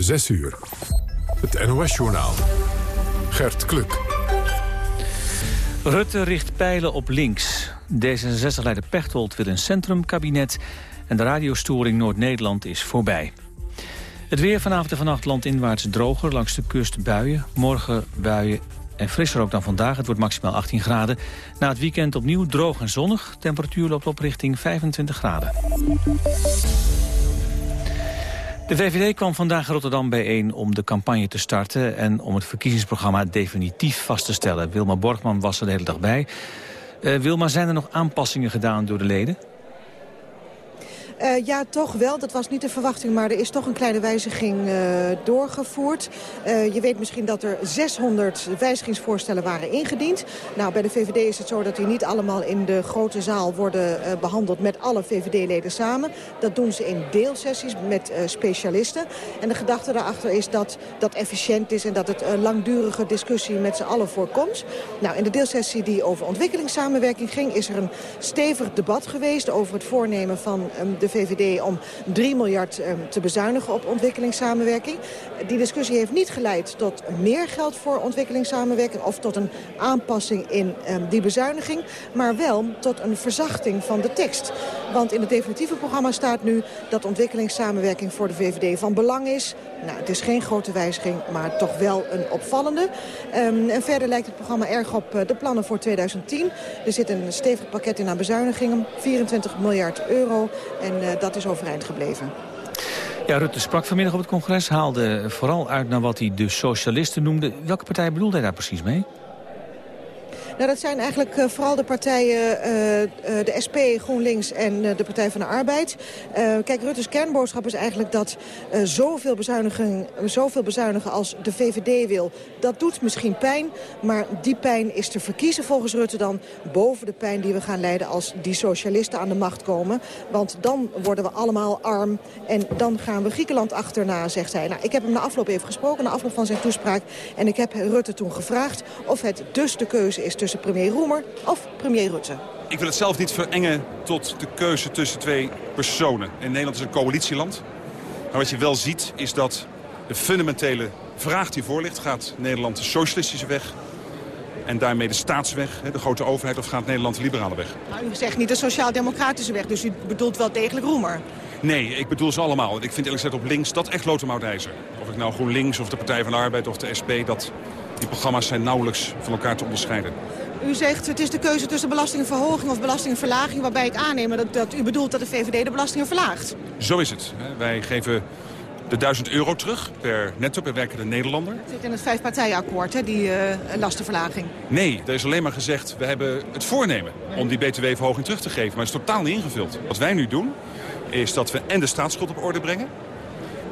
6 uur. Het NOS-journaal. Gert Kluk. Rutte richt pijlen op links. D66-leider Pechtold wil een centrumkabinet... en de radiostoring Noord-Nederland is voorbij. Het weer vanavond en vannacht landinwaarts droger langs de kust buien. Morgen buien en frisser ook dan vandaag. Het wordt maximaal 18 graden. Na het weekend opnieuw droog en zonnig. Temperatuur loopt op richting 25 graden. De VVD kwam vandaag Rotterdam bijeen om de campagne te starten... en om het verkiezingsprogramma definitief vast te stellen. Wilma Borgman was er de hele dag bij. Uh, Wilma, zijn er nog aanpassingen gedaan door de leden? Uh, ja, toch wel. Dat was niet de verwachting, maar er is toch een kleine wijziging uh, doorgevoerd. Uh, je weet misschien dat er 600 wijzigingsvoorstellen waren ingediend. Nou, bij de VVD is het zo dat die niet allemaal in de grote zaal worden behandeld met alle VVD-leden samen. Dat doen ze in deelsessies met specialisten. En de gedachte daarachter is dat dat efficiënt is en dat het langdurige discussie met z'n allen voorkomt. Nou, in de deelsessie die over ontwikkelingssamenwerking ging, is er een stevig debat geweest over het voornemen van um, de VVD om 3 miljard um, te bezuinigen op ontwikkelingssamenwerking. Die discussie heeft niet geleid tot meer geld voor ontwikkelingssamenwerking... of tot een aanpassing in um, die bezuiniging, maar wel tot een verzachting van de tekst. Want in het definitieve programma staat nu dat ontwikkelingssamenwerking voor de VVD van belang is. Nou, het is geen grote wijziging, maar toch wel een opvallende. Um, en verder lijkt het programma erg op uh, de plannen voor 2010. Er zit een stevig pakket in aan bezuinigingen, 24 miljard euro. En uh, dat is overeind gebleven. Ja, Rutte sprak vanmiddag op het congres, haalde vooral uit naar wat hij de socialisten noemde. Welke partij bedoelde hij daar precies mee? Nou, dat zijn eigenlijk uh, vooral de partijen, uh, uh, de SP, GroenLinks en de Partij van de Arbeid. kijk, Rutte's kernboodschap is eigenlijk dat zoveel, bezuinigen, zoveel bezuinigen als de VVD wil, dat doet misschien pijn. Maar die pijn is te verkiezen volgens Rutte dan boven de pijn die we gaan leiden als die socialisten aan de macht komen. Want dan worden we allemaal arm en dan gaan we Griekenland achterna, zegt hij. Nou, ik heb hem na afloop even gesproken, na afloop van zijn toespraak. En ik heb Rutte toen gevraagd of het dus de keuze is tussen tussen premier Roemer of premier Rutte? Ik wil het zelf niet verengen tot de keuze tussen twee personen. In Nederland is een coalitieland. Maar wat je wel ziet is dat de fundamentele vraag die voor ligt... gaat Nederland de socialistische weg en daarmee de staatsweg, de grote overheid... of gaat Nederland de liberale weg? Nou, u zegt niet de sociaal-democratische weg, dus u bedoelt wel degelijk Roemer. Nee, ik bedoel ze allemaal. Ik vind eerlijk gezegd op links dat echt lotermoutijzer. Of ik nou GroenLinks of de Partij van de Arbeid of de SP... Dat, die programma's zijn nauwelijks van elkaar te onderscheiden. U zegt het is de keuze tussen belastingverhoging of belastingverlaging... waarbij ik aanneem dat, dat u bedoelt dat de VVD de belastingen verlaagt. Zo is het. Wij geven de 1000 euro terug per netto per werkende Nederlander. Het zit in het vijfpartijenakkoord, hè, die uh, lastenverlaging. Nee, er is alleen maar gezegd, we hebben het voornemen om die btw-verhoging terug te geven. Maar het is totaal niet ingevuld. Wat wij nu doen, is dat we en de staatsschuld op orde brengen...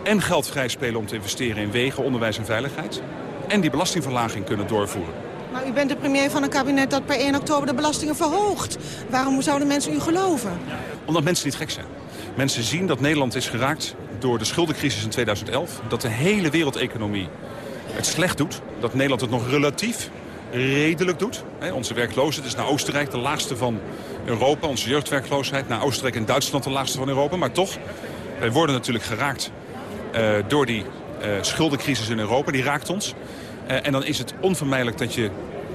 en geld vrijspelen om te investeren in wegen, onderwijs en veiligheid... en die belastingverlaging kunnen doorvoeren. Maar u bent de premier van een kabinet dat per 1 oktober de belastingen verhoogt. Waarom zouden mensen u geloven? Omdat mensen niet gek zijn. Mensen zien dat Nederland is geraakt door de schuldencrisis in 2011. Dat de hele wereldeconomie het slecht doet. Dat Nederland het nog relatief redelijk doet. Onze werkloosheid is naar Oostenrijk de laagste van Europa. Onze jeugdwerkloosheid naar Oostenrijk en Duitsland de laagste van Europa. Maar toch, wij worden natuurlijk geraakt uh, door die schuldencrisis in Europa. Die raakt ons. Uh, en dan is het onvermijdelijk dat je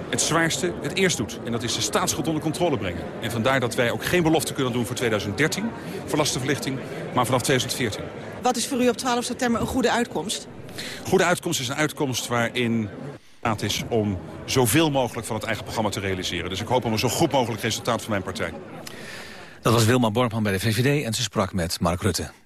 het zwaarste het eerst doet. En dat is de staatsschuld onder controle brengen. En vandaar dat wij ook geen belofte kunnen doen voor 2013 voor lastenverlichting, maar vanaf 2014. Wat is voor u op 12 september een goede uitkomst? Goede uitkomst is een uitkomst waarin het is om zoveel mogelijk van het eigen programma te realiseren. Dus ik hoop op een zo goed mogelijk resultaat van mijn partij. Dat was Wilma Borgman bij de VVD en ze sprak met Mark Rutte.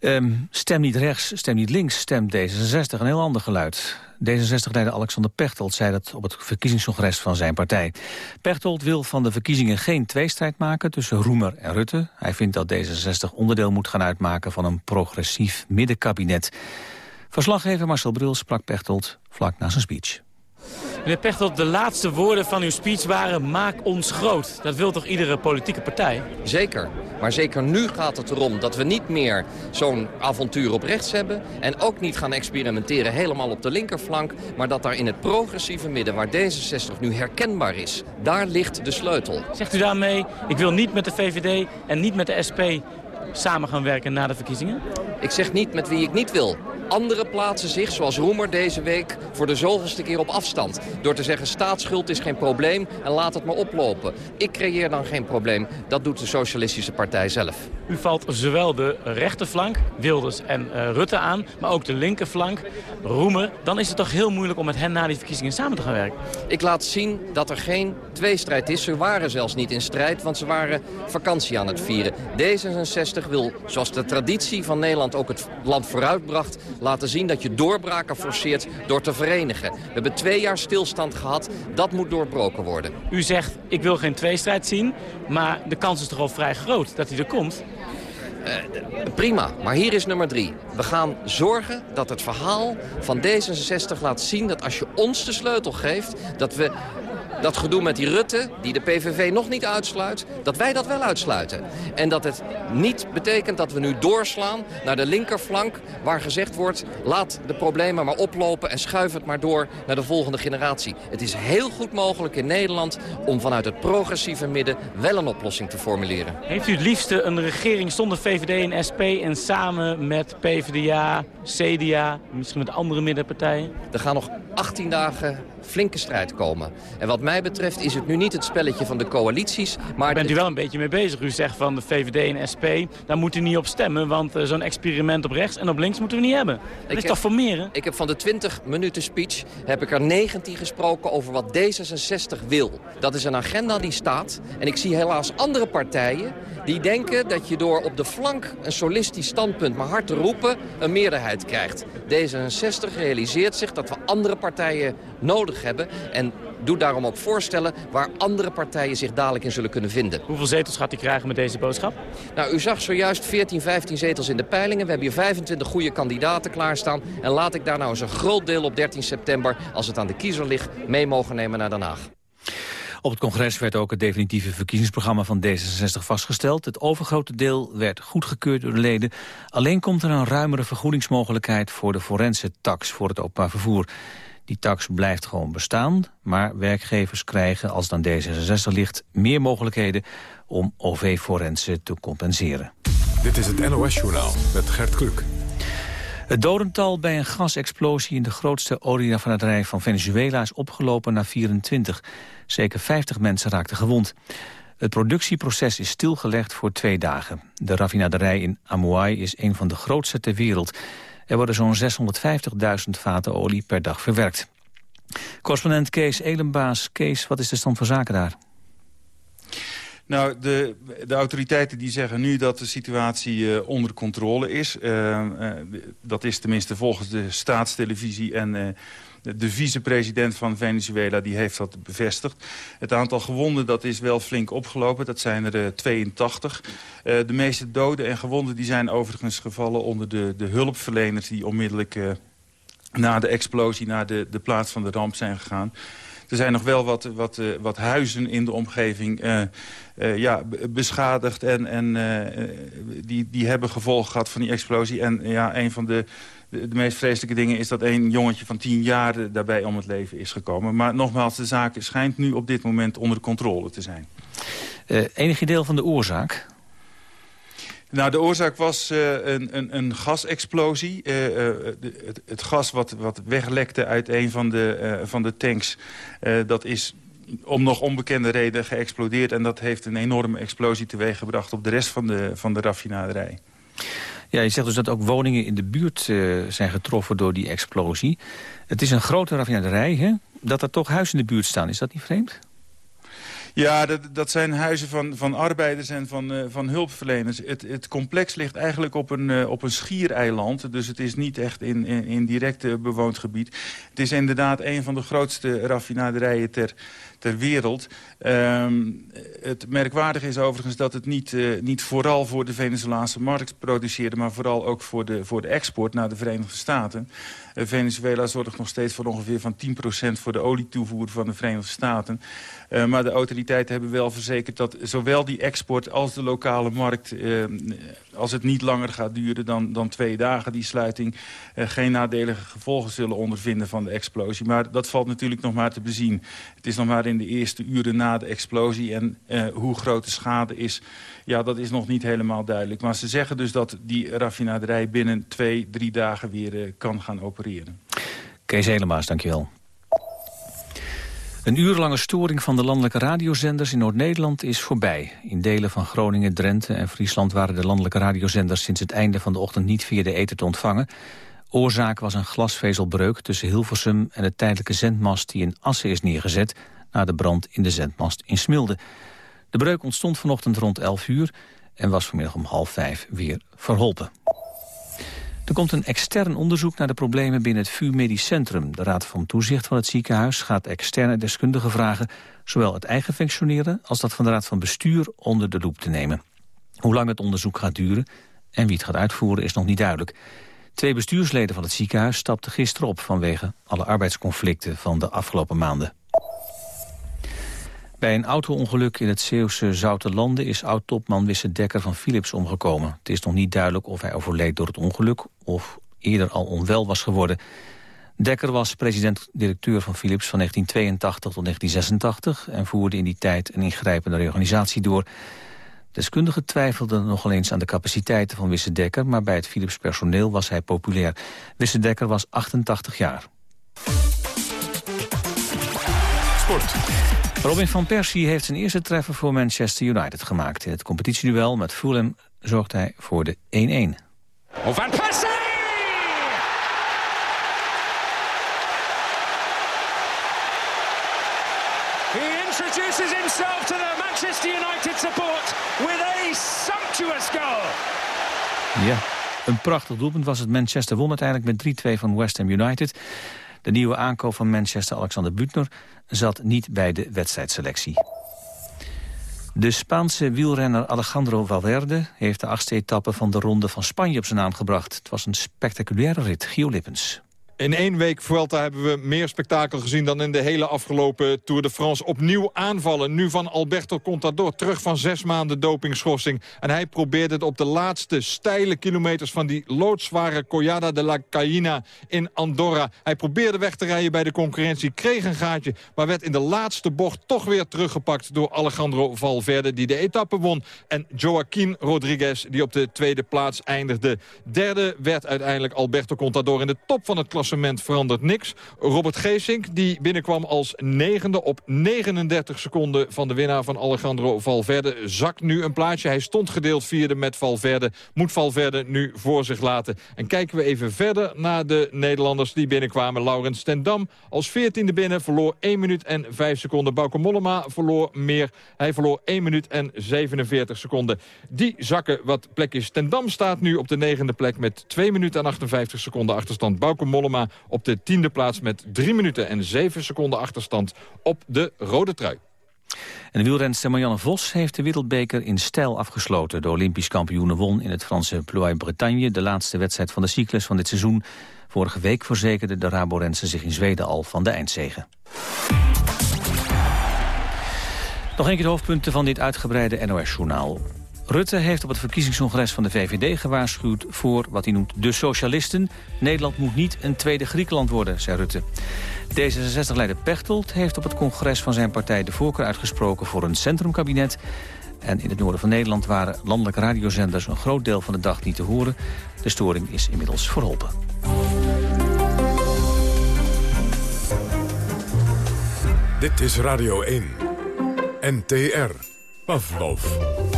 Um, stem niet rechts, stem niet links, stem D66. Een heel ander geluid. D66-leider Alexander Pechtold zei dat op het verkiezingscongres van zijn partij. Pechtold wil van de verkiezingen geen tweestrijd maken tussen Roemer en Rutte. Hij vindt dat D66 onderdeel moet gaan uitmaken van een progressief middenkabinet. Verslaggever Marcel Bril sprak Pechtold vlak na zijn speech. Meneer Pechtold, de laatste woorden van uw speech waren... maak ons groot. Dat wil toch iedere politieke partij? Zeker. Maar zeker nu gaat het erom dat we niet meer zo'n avontuur op rechts hebben... en ook niet gaan experimenteren helemaal op de linkerflank... maar dat daar in het progressieve midden, waar D66 nu herkenbaar is... daar ligt de sleutel. Zegt u daarmee, ik wil niet met de VVD en niet met de SP samen gaan werken na de verkiezingen? Ik zeg niet met wie ik niet wil. Anderen plaatsen zich, zoals Roemer deze week, voor de zoveelste keer op afstand. Door te zeggen staatsschuld is geen probleem en laat het maar oplopen. Ik creëer dan geen probleem. Dat doet de Socialistische Partij zelf. U valt zowel de rechterflank, Wilders en uh, Rutte aan, maar ook de linkerflank, Roemer. Dan is het toch heel moeilijk om met hen na die verkiezingen samen te gaan werken? Ik laat zien dat er geen tweestrijd is. Ze waren zelfs niet in strijd, want ze waren vakantie aan het vieren. D66 wil, zoals de traditie van Nederland ook het land vooruitbracht... laten zien dat je doorbraken forceert door te verenigen. We hebben twee jaar stilstand gehad. Dat moet doorbroken worden. U zegt, ik wil geen tweestrijd zien, maar de kans is toch al vrij groot dat hij er komt? Uh, prima, maar hier is nummer drie. We gaan zorgen dat het verhaal van D66 laat zien dat als je ons de sleutel geeft... dat we dat gedoe met die Rutte, die de PVV nog niet uitsluit, dat wij dat wel uitsluiten. En dat het niet betekent dat we nu doorslaan naar de linkerflank... waar gezegd wordt, laat de problemen maar oplopen en schuif het maar door naar de volgende generatie. Het is heel goed mogelijk in Nederland om vanuit het progressieve midden wel een oplossing te formuleren. Heeft u het liefste een regering zonder VVD en SP en samen met PvdA, CDA, misschien met andere middenpartijen? Er gaan nog 18 dagen flinke strijd komen. En wat mij betreft is het nu niet het spelletje van de coalities. Maar bent u wel een beetje mee bezig. U zegt van de VVD en SP, daar moet u niet op stemmen. Want uh, zo'n experiment op rechts en op links moeten we niet hebben. Dat is toch voor meer, Ik heb van de 20 minuten speech heb ik er 19 gesproken over wat D66 wil. Dat is een agenda die staat. En ik zie helaas andere partijen die denken dat je door op de flank een solistisch standpunt maar hard te roepen een meerderheid krijgt. D66 realiseert zich dat we andere partijen nodig hebben en doet daarom ook voorstellen waar andere partijen zich dadelijk in zullen kunnen vinden. Hoeveel zetels gaat hij krijgen met deze boodschap? Nou, u zag zojuist 14, 15 zetels in de peilingen. We hebben hier 25 goede kandidaten klaarstaan. En laat ik daar nou eens een groot deel op 13 september, als het aan de kiezer ligt, mee mogen nemen naar Den Haag. Op het congres werd ook het definitieve verkiezingsprogramma van D66 vastgesteld. Het overgrote deel werd goedgekeurd door de leden. Alleen komt er een ruimere vergoedingsmogelijkheid voor de forense tax voor het openbaar vervoer. Die tax blijft gewoon bestaan, maar werkgevers krijgen, als aan D66 ligt, meer mogelijkheden om OV-forensen te compenseren. Dit is het NOS-journaal met Gert Kluk. Het dodental bij een gasexplosie in de grootste olieraffinaderij van Venezuela is opgelopen naar 24. Zeker 50 mensen raakten gewond. Het productieproces is stilgelegd voor twee dagen. De raffinaderij in Amuay is een van de grootste ter wereld. Er worden zo'n 650.000 vaten olie per dag verwerkt. Correspondent Kees Elenbaas. Kees, wat is de stand van zaken daar? Nou, de, de autoriteiten die zeggen nu dat de situatie uh, onder controle is. Uh, uh, dat is tenminste volgens de staatstelevisie en de vicepresident van Venezuela die heeft dat bevestigd. Het aantal gewonden dat is wel flink opgelopen. Dat zijn er 82. de meeste doden en gewonden die zijn overigens gevallen onder de, de hulpverleners... die onmiddellijk na de explosie naar de, de plaats van de ramp zijn gegaan. Er zijn nog wel wat, wat, wat huizen in de omgeving ja, beschadigd. En, en die, die hebben gevolgen gehad van die explosie. En ja, een van de, de, de, meest vreselijke dingen is dat een jongetje van tien jaar daarbij om het leven is gekomen. Maar nogmaals, de zaak schijnt nu op dit moment onder controle te zijn. enige deel van de oorzaak? Nou, de oorzaak was uh, een, een, een, gasexplosie. Uh, het, het, gas wat, wat weglekte uit een van de, van de tanks... dat is om nog onbekende reden geëxplodeerd... en dat heeft een enorme explosie teweeggebracht op de rest van de, van de raffinaderij. Ja, je zegt dus dat ook woningen in de buurt zijn getroffen door die explosie. Het is een grote raffinaderij, hè? Dat er toch huizen in de buurt staan, is dat niet vreemd? Ja, dat, dat zijn huizen van, van arbeiders en van, uh, van hulpverleners. Het, het complex ligt eigenlijk op een, uh, op een schiereiland. Dus het is niet echt in, in, direct bewoond gebied. Het is inderdaad een van de grootste raffinaderijen ter, ter wereld. Um, het merkwaardige is overigens dat het niet, uh, niet vooral voor de Venezolaanse markt produceerde... maar vooral ook voor de, voor de export naar de Verenigde Staten. Uh, Venezuela zorgt nog steeds voor ongeveer van 10% voor de olietoevoer van de Verenigde Staten. Uh, maar de autoriteiten hebben wel verzekerd... dat zowel die export als de lokale markt... Eh, als het niet langer gaat duren dan, dan twee dagen, die sluiting... Eh, geen nadelige gevolgen zullen ondervinden van de explosie. Maar dat valt natuurlijk nog maar te bezien. Het is nog maar in de eerste uren na de explosie. En eh, hoe groot de schade is, ja, dat is nog niet helemaal duidelijk. Maar ze zeggen dus dat die raffinaderij binnen twee, drie dagen weer eh, kan gaan opereren. Kees Helemaas, dankjewel. Een urenlange storing van de landelijke radiozenders in Noord-Nederland is voorbij. In delen van Groningen, Drenthe en Friesland waren de landelijke radiozenders sinds het einde van de ochtend niet via de eten te ontvangen. Oorzaak was een glasvezelbreuk tussen Hilversum en de tijdelijke zendmast die in Assen is neergezet na de brand in de zendmast in Smilde. De breuk ontstond vanochtend rond 11 uur en was vanmiddag om half vijf weer verholpen. Er komt een extern onderzoek naar de problemen binnen het VU Medisch Centrum. De Raad van Toezicht van het ziekenhuis gaat externe deskundigen vragen... zowel het eigen functioneren als dat van de Raad van Bestuur onder de loep te nemen. Hoe lang het onderzoek gaat duren en wie het gaat uitvoeren is nog niet duidelijk. Twee bestuursleden van het ziekenhuis stapten gisteren op... vanwege alle arbeidsconflicten van de afgelopen maanden. Bij een auto-ongeluk in het Zeeuwse Zoutelanden is oud-topman Wisse Dekker van Philips omgekomen. Het is nog niet duidelijk of hij overleed door het ongeluk of eerder al onwel was geworden. Dekker was president-directeur van Philips van 1982 tot 1986 en voerde in die tijd een ingrijpende reorganisatie door. Deskundigen twijfelden nogal eens aan de capaciteiten van Wisse Dekker, maar bij het Philips personeel was hij populair. Wisse Dekker was 88 jaar. Sport. Robin van Persie heeft zijn eerste treffer voor Manchester United gemaakt. In het competitieduel met Fulham zorgt hij voor de 1-1. Van Persie! He introduces himself to the Manchester United support with a sumptuous goal. Ja, een prachtig doelpunt was het. Manchester won uiteindelijk met 3-2 van West Ham United. De nieuwe aankoop van Manchester, Alexander Butner, zat niet bij de wedstrijdselectie. De Spaanse wielrenner Alejandro Valverde heeft de achtste etappe van de Ronde van Spanje op zijn naam gebracht. Het was een spectaculaire rit. Gio Lippens. In één week Vuelta hebben we meer spektakel gezien dan in de hele afgelopen Tour de France. Opnieuw aanvallen, nu van Alberto Contador, terug van zes maanden dopingschorsing. En hij probeert het op de laatste steile kilometers van die loodzware Collada de la Caïna in Andorra. Hij probeerde weg te rijden bij de concurrentie, kreeg een gaatje... maar werd in de laatste bocht toch weer teruggepakt door Alejandro Valverde... die de etappe won. En Joaquin Rodriguez, die op de tweede plaats eindigde. Derde werd uiteindelijk Alberto Contador in de top van het klassement klassement verandert niks. Robert Geesink die binnenkwam als negende op 39 seconden van de winnaar van Alejandro Valverde. Zakt nu een plaatsje. Hij stond gedeeld vierde met Valverde. Moet Valverde nu voor zich laten. En kijken we even verder naar de Nederlanders die binnenkwamen. Laurens Stendam als veertiende binnen verloor 1 minuut en 5 seconden. Bauke Mollema verloor meer. Hij verloor 1 minuut en 47 seconden. Die zakken wat plekjes. Stendam staat nu op de negende plek met 2 minuten en 58 seconden achterstand. Bauke Mollema op de tiende plaats met 3 minuten en 7 seconden achterstand op de rode trui. En de wielrenster Marianne Vos heeft de wereldbeker in stijl afgesloten. De Olympisch kampioene won in het Franse Ploy-Bretagne... de laatste wedstrijd van de cyclus van dit seizoen. Vorige week verzekerde de Raborense zich in Zweden al van de eindzegen. Nog een keer de hoofdpunten van dit uitgebreide NOS-journaal. Rutte heeft op het verkiezingscongres van de VVD gewaarschuwd voor wat hij noemt de socialisten. Nederland moet niet een tweede Griekenland worden, zei Rutte. D66-leider Pechtold heeft op het congres van zijn partij de voorkeur uitgesproken voor een centrumkabinet. En in het noorden van Nederland waren landelijke radiozenders een groot deel van de dag niet te horen. De storing is inmiddels verholpen. Dit is Radio 1. NTR. Pavlov.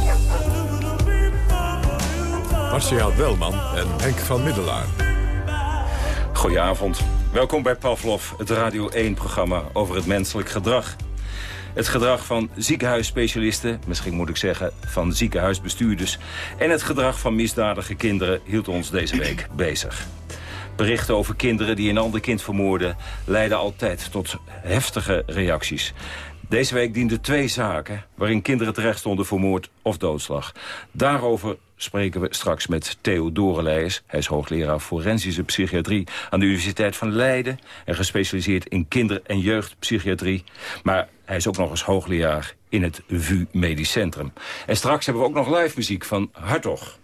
Marcia Welman en Henk van Middelaar. Goedenavond. Welkom bij Pavlov, het Radio 1-programma over het menselijk gedrag. Het gedrag van ziekenhuisspecialisten, misschien moet ik zeggen van ziekenhuisbestuurders... en het gedrag van misdadige kinderen hield ons deze week bezig. Berichten over kinderen die een ander kind vermoorden... leiden altijd tot heftige reacties. Deze week dienden twee zaken waarin kinderen terecht stonden voor moord of doodslag. Daarover spreken we straks met Theo Doreleijers. Hij is hoogleraar forensische psychiatrie aan de Universiteit van Leiden... en gespecialiseerd in kinder- en jeugdpsychiatrie. Maar Hij is ook nog eens hoogleraar in het VU Medisch Centrum. En straks hebben we ook nog live muziek van Hartog.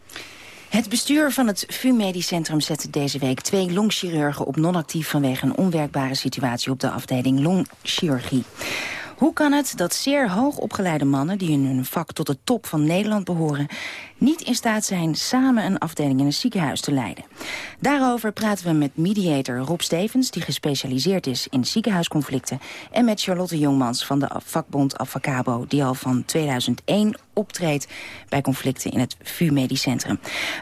Het bestuur van het VU Medisch Centrum zette deze week twee longchirurgen op non-actief vanwege een onwerkbare situatie op de afdeling longchirurgie. Hoe kan het dat zeer hoogopgeleide mannen... die in hun vak tot de top van Nederland behoren... niet in staat zijn samen een afdeling in een ziekenhuis te leiden? Daarover praten we met mediator Rob Stevens... die gespecialiseerd is in ziekenhuisconflicten... en met Charlotte Jongmans van de vakbond Avacabo... die al van 2001 optreedt bij conflicten in het VU Medisch Centrum.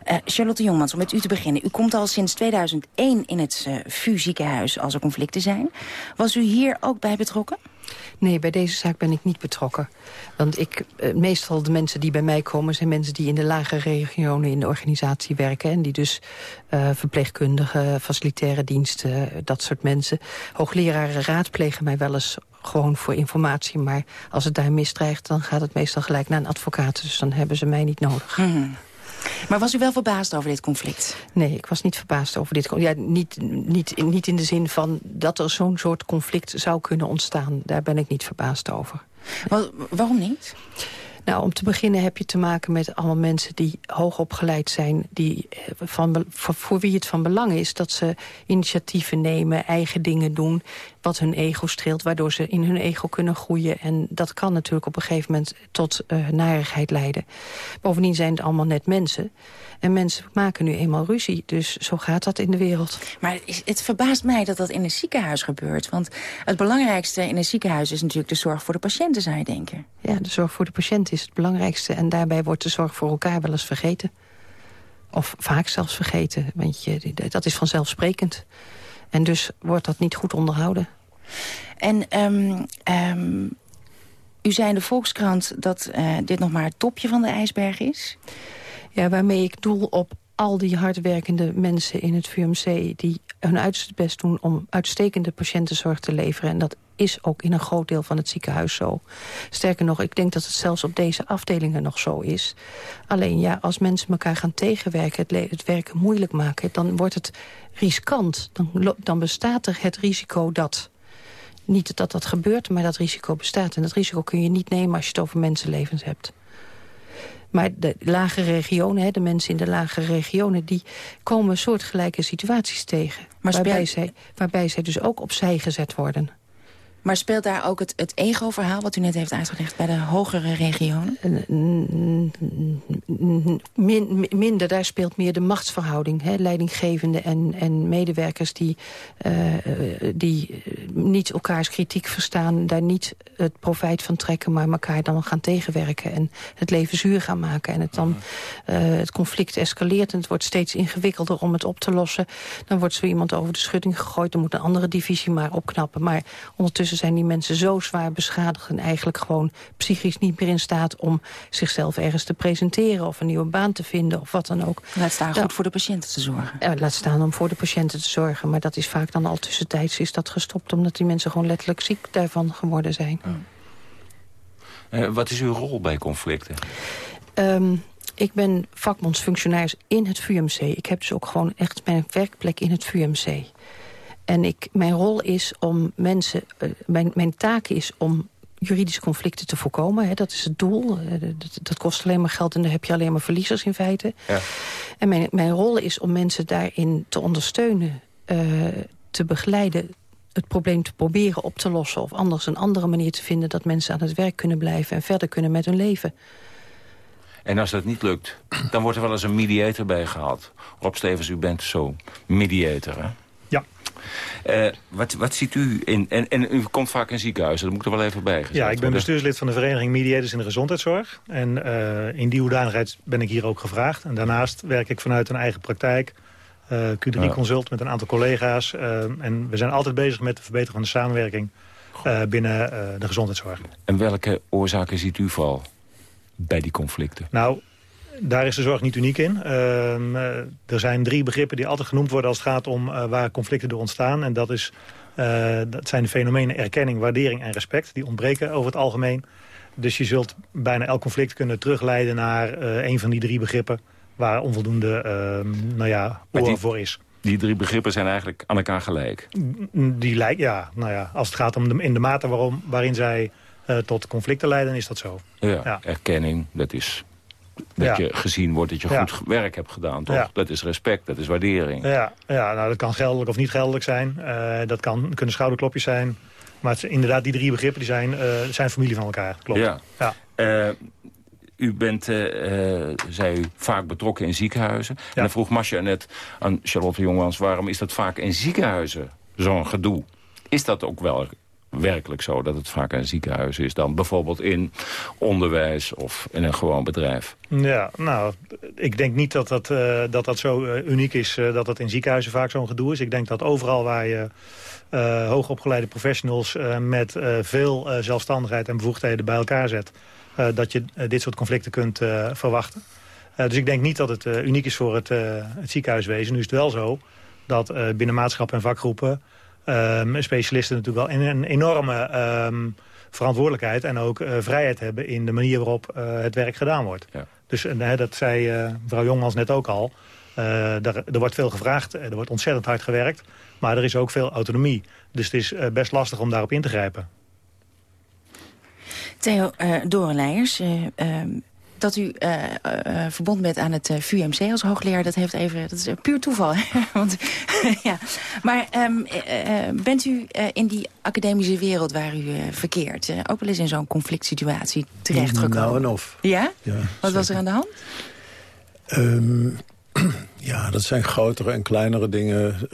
Uh, Charlotte Jongmans, om met u te beginnen. U komt al sinds 2001 in het uh, VU ziekenhuis als er conflicten zijn. Was u hier ook bij betrokken? Nee, bij deze zaak ben ik niet betrokken. Want ik, eh, meestal de mensen die bij mij komen... zijn mensen die in de lage regionen in de organisatie werken... en die dus uh, verpleegkundigen, facilitaire diensten, dat soort mensen... hoogleraren raadplegen mij wel eens gewoon voor informatie. Maar als het daar misdreigt, dan gaat het meestal gelijk naar een advocaat. Dus dan hebben ze mij niet nodig. Mm. Maar was u wel verbaasd over dit conflict? Nee, ik was niet verbaasd over dit conflict. Ja, niet, niet, niet in de zin van dat er zo'n soort conflict zou kunnen ontstaan. Daar ben ik niet verbaasd over. waarom niet? Nou, om te beginnen heb je te maken met allemaal mensen die hoogopgeleid zijn. Die eh, van, voor, wie het van belang is dat ze initiatieven nemen, eigen dingen doen. Wat hun ego streelt, waardoor ze in hun ego kunnen groeien. En dat kan natuurlijk op een gegeven moment tot uh, narigheid leiden. Bovendien zijn het allemaal net mensen. En mensen maken nu eenmaal ruzie. Dus zo gaat dat in de wereld. Maar het verbaast mij dat dat in een ziekenhuis gebeurt. Want het belangrijkste in een ziekenhuis is natuurlijk de zorg voor de patiënten, zou je denken. Ja, de zorg voor de patiënt is het belangrijkste. En daarbij wordt de zorg voor elkaar wel eens vergeten. Of vaak zelfs vergeten. Want je, dat is vanzelfsprekend. En dus wordt dat niet goed onderhouden. En um, um, u zei in de Volkskrant dat uh, dit nog maar het topje van de ijsberg is. Ja, waarmee ik doel op al die hardwerkende mensen in het VUMC... die hun uiterste best doen om uitstekende patiëntenzorg te leveren. En dat is ook in een groot deel van het ziekenhuis zo. Sterker nog, ik denk dat het zelfs op deze afdelingen nog zo is. Alleen ja, als mensen elkaar gaan tegenwerken, het, het werken moeilijk maken... dan wordt het riskant. Dan, dan bestaat er het risico dat... Niet dat dat gebeurt, maar dat risico bestaat. En dat risico kun je niet nemen als je het over mensenlevens hebt. Maar de lage regionen, de mensen in de lage regionen... die komen soortgelijke situaties tegen. Maar waarbij, zij, waarbij zij dus ook opzij gezet worden. Maar speelt daar ook het, het ego-verhaal wat u net heeft uitgelegd... bij de hogere regionen? Min, minder, daar speelt meer de machtsverhouding. Hè? Leidinggevende en, en medewerkers die, uh, die niet elkaars kritiek verstaan... daar niet het profijt van trekken, maar elkaar dan gaan tegenwerken... en het leven zuur gaan maken. En het, dan, uh, het conflict escaleert en het wordt steeds ingewikkelder om het op te lossen. Dan wordt zo iemand over de schutting gegooid. Dan moet een andere divisie maar opknappen. Maar ondertussen zijn die mensen zo zwaar beschadigd... en eigenlijk gewoon psychisch niet meer in staat om zichzelf ergens te presenteren... of een nieuwe baan te vinden of wat dan ook. Laat staan goed voor de patiënten te zorgen. Ja, laat staan om voor de patiënten te zorgen. Maar dat is vaak dan al tussentijds is dat gestopt... omdat die mensen gewoon letterlijk ziek daarvan geworden zijn. Uh, wat is uw rol bij conflicten? Um, ik ben vakbondsfunctionaris in het VUMC. Ik heb dus ook gewoon echt mijn werkplek in het VUMC. En ik, mijn rol is om mensen... Uh, mijn, mijn taak is om juridische conflicten te voorkomen. Hè, dat is het doel. Uh, dat, dat, kost alleen maar geld en dan heb je alleen maar verliezers in feite. Ja. En mijn, mijn rol is om mensen daarin te ondersteunen, uh, te begeleiden het probleem te proberen op te lossen... of anders een andere manier te vinden dat mensen aan het werk kunnen blijven... en verder kunnen met hun leven. En als dat niet lukt, dan wordt er wel eens een mediator bij gehaald. Rob Stevens, u bent zo mediator, hè? Uh, wat, wat ziet u in... En, en u komt vaak in ziekenhuizen, dat moet er wel even bij gezegd Ja, ik ben bestuurslid van de vereniging Mediators in de Gezondheidszorg. En uh, in die hoedanigheid ben ik hier ook gevraagd. En daarnaast werk ik vanuit een eigen praktijk... Uh, eh, Q3-consult met een aantal collega's. en we zijn altijd bezig met het verbeteren van de samenwerking... binnen de gezondheidszorg. En welke oorzaken ziet u vooral bij die conflicten? Nou, daar is de zorg niet uniek in. Uh, er zijn drie begrippen die altijd genoemd worden als het gaat om uh, waar conflicten door ontstaan. En dat, is, uh, dat zijn de fenomenen erkenning, waardering en respect. Die ontbreken over het algemeen. Dus je zult bijna elk conflict kunnen terugleiden naar een van die drie begrippen... waar onvoldoende ehm, nou ja, oor voor is. Die drie begrippen zijn eigenlijk aan elkaar gelijk? Die lijken, ja. Nou ja als het gaat om de, in de mate waarom, waarin zij tot conflicten leiden, is dat zo. Ja, erkenning, dat is dat je gezien wordt dat je goed werk hebt gedaan, toch? Dat is respect, dat is waardering. Ja, ja nou, dat kan geldelijk of niet geldelijk zijn. dat kan, kunnen schouderklopjes zijn. Maar het, inderdaad, die drie begrippen die zijn, zijn familie van elkaar. Klopt. Ja. ja. u bent, zei u, vaak betrokken in ziekenhuizen. En dan vroeg Masja net aan Charlotte Jongmans... waarom is dat vaak in ziekenhuizen zo'n gedoe? Is dat ook wel werkelijk zo dat het vaak een ziekenhuis is... dan bijvoorbeeld in onderwijs of in een gewoon bedrijf? Ja, nou, ik denk niet dat dat, uh, dat, dat zo uh, uniek is... Uh, dat dat in ziekenhuizen vaak zo'n gedoe is. Ik denk dat overal waar je hoogopgeleide professionals... met veel zelfstandigheid en bevoegdheden bij elkaar zet... dat je dit soort conflicten kunt verwachten. dus ik denk niet dat het uniek is voor het, het ziekenhuiswezen. Nu is het wel zo dat binnen maatschappen en vakgroepen um, specialisten natuurlijk wel een enorme um, verantwoordelijkheid... en ook uh, vrijheid hebben in de manier waarop uh, het werk gedaan wordt. Ja. Dus uh, dat zei mevrouw Jongmans net ook al. Daar, er wordt veel gevraagd, er wordt ontzettend hard gewerkt... maar er is ook veel autonomie. Dus het is best lastig om daarop in te grijpen. Theo uh, Dorenleijers, uh, dat u uh, uh, verbond bent aan het VUMC als hoogleraar, dat, heeft even, dat is puur toeval. Want, ja. Maar um, bent u in die academische wereld waar u verkeert... ook wel eens in zo'n conflict situatie terechtgekomen? Nou en of. Ja? ja Wat was er aan de hand? Um, ja, dat zijn grotere en kleinere dingen.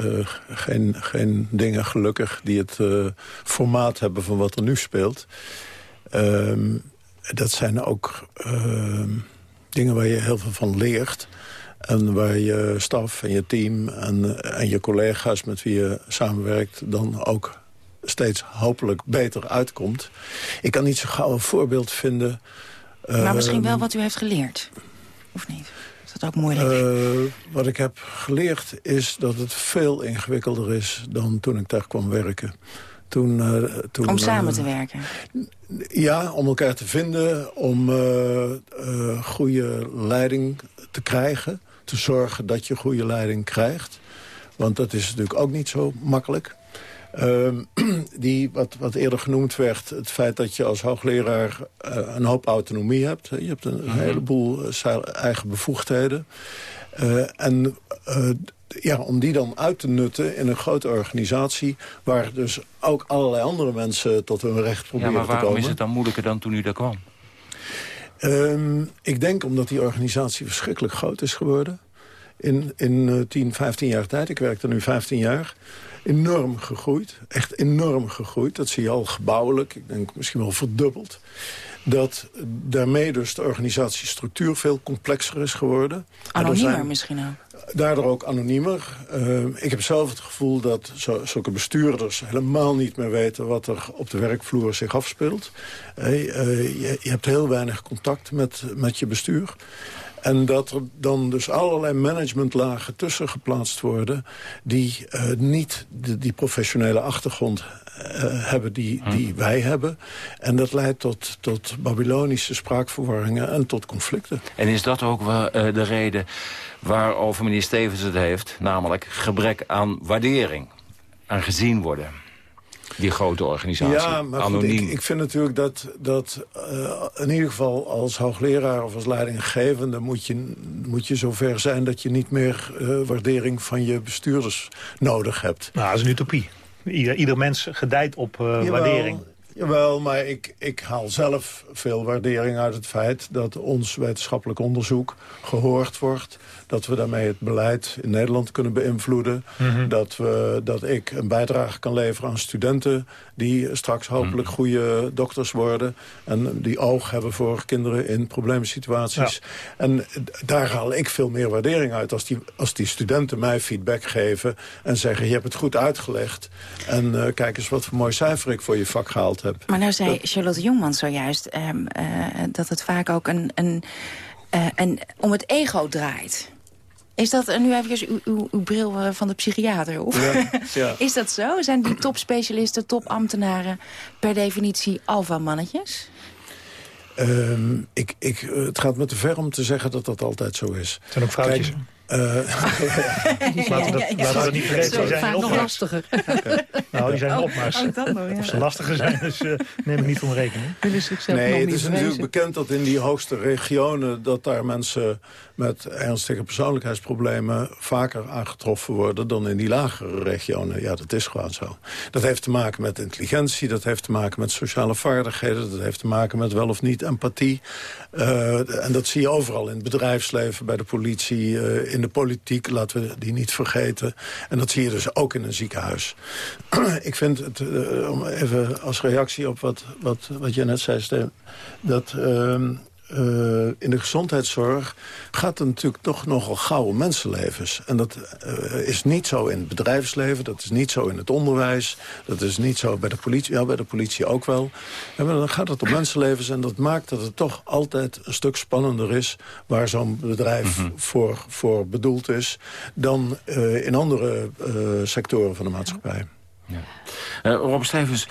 geen, geen dingen gelukkig die het formaat hebben van wat er nu speelt. Um, dat zijn ook uh, dingen waar je heel veel van leert. En waar je staf en je team en, en je collega's met wie je samenwerkt... dan ook steeds hopelijk beter uitkomt. Ik kan niet zo gauw een voorbeeld vinden... Maar misschien wel ehm, wat u heeft geleerd, of niet? Is dat ook moeilijk? Uh, wat ik heb geleerd is dat het veel ingewikkelder is... dan toen ik daar kwam werken. Toen, uh, toen, om samen te werken? Ja, om elkaar te vinden, om uh, goede leiding te krijgen. Te zorgen dat je goede leiding krijgt. Want dat is natuurlijk ook niet zo makkelijk. Uh, die, wat, wat eerder genoemd werd, het feit dat je als hoogleraar een hoop autonomie hebt. Je hebt een, een mhm. heleboel eigen bevoegdheden. en ja, om die dan uit te nutten in een grote organisatie... waar dus ook allerlei andere mensen tot hun recht proberen te komen. Ja, maar waarom is het dan moeilijker dan toen u daar kwam? Um, ik denk omdat die organisatie verschrikkelijk groot is geworden. In, in uh, 10, 15 jaar tijd. Ik werk er nu 15 jaar. Enorm gegroeid. Echt enorm gegroeid. Dat zie je al gebouwelijk. Ik denk misschien wel verdubbeld dat daarmee dus de organisatiestructuur veel complexer is geworden. Anoniemer misschien ook daardoor ook anoniemer. Uh, ik heb zelf het gevoel dat zulke bestuurders helemaal niet meer weten... wat er op de werkvloer zich afspeelt. Uh, je, je, hebt heel weinig contact met, met je bestuur. En dat er dan dus allerlei managementlagen tussen geplaatst worden... die uh, niet de, die professionele achtergrond hebben die, hm. die wij hebben. En dat leidt tot, tot Babylonische spraakverwarringen en tot conflicten. En is dat ook wel, de reden waarover meneer Stevens het heeft. Namelijk gebrek aan waardering. Aan gezien worden. Die grote organisatie, ja, maar anoniem. ik, ik, vind natuurlijk dat, dat uh, in ieder geval als hoogleraar of als leidinggevende... moet je, moet je zover zijn dat je niet meer uh, waardering van je bestuurders nodig hebt. Nou, dat is een utopie. Ieder, ieder mens gedijt op uh, waardering. Jawel, maar ik, ik haal zelf veel waardering uit het feit... dat ons wetenschappelijk onderzoek gehoord wordt dat we daarmee het beleid in Nederland kunnen beïnvloeden. Mhm. dat, we, dat ik een bijdrage kan leveren aan studenten... die straks hopelijk mhm. goede dokters worden... en die oog hebben voor kinderen in probleemsituaties. En daar haal ik veel meer waardering uit... als die, als die studenten mij feedback geven en zeggen... je hebt het goed uitgelegd en uh, kijk eens wat voor mooi cijfer ik voor je vak gehaald heb. Maar nou zei Charlotte Jongman zojuist... Um, uh, dat het vaak ook een... een uh, en om het ego draait. Is dat nu even uw, uw, uw, bril eh, van de psychiater? Of? Ja, ja. Is dat zo? Zijn die topspecialisten, topambtenaren per definitie alfa-mannetjes? Um, ik, ik, het gaat me te ver om te zeggen dat dat altijd zo is. Het zijn ook. Kijk, uh, laten we dat, niet vergeten. zijn nog lastiger. nou, Nou, die zijn op, maar Oh, dat nog, ja. of ze lastiger zijn, dus eh, neem ik niet van rekening. Nee, het is natuurlijk bekend dat in die hoogste regionen... dat daar mensen met ernstige persoonlijkheidsproblemen... vaker aangetroffen worden dan in die lagere regionen. Ja, dat is gewoon zo. Dat heeft te maken met intelligentie, dat heeft te maken met sociale vaardigheden... dat heeft te maken met wel of niet empathie. Eh, en dat zie je overal in het bedrijfsleven, bij de politie, eh, in de politiek... laten we die niet vergeten. En dat zie je dus ook in een ziekenhuis. Ik vind het, eh, om even als reactie op wat, wat, wat je net zei, Steen... dat ehm, eh, in de gezondheidszorg gaat het natuurlijk toch nogal gauw om mensenlevens. En dat eh, is niet zo in het bedrijfsleven, dat is niet zo in het onderwijs... dat is niet zo bij de politie, ja, bij de politie ook wel. Ja, maar dan gaat het om mensenlevens en dat maakt dat het toch altijd een stuk spannender is... waar zo'n bedrijf voor, voor bedoeld is... dan eh, in andere sectoren van de maatschappij. Eh, Rob Stevens,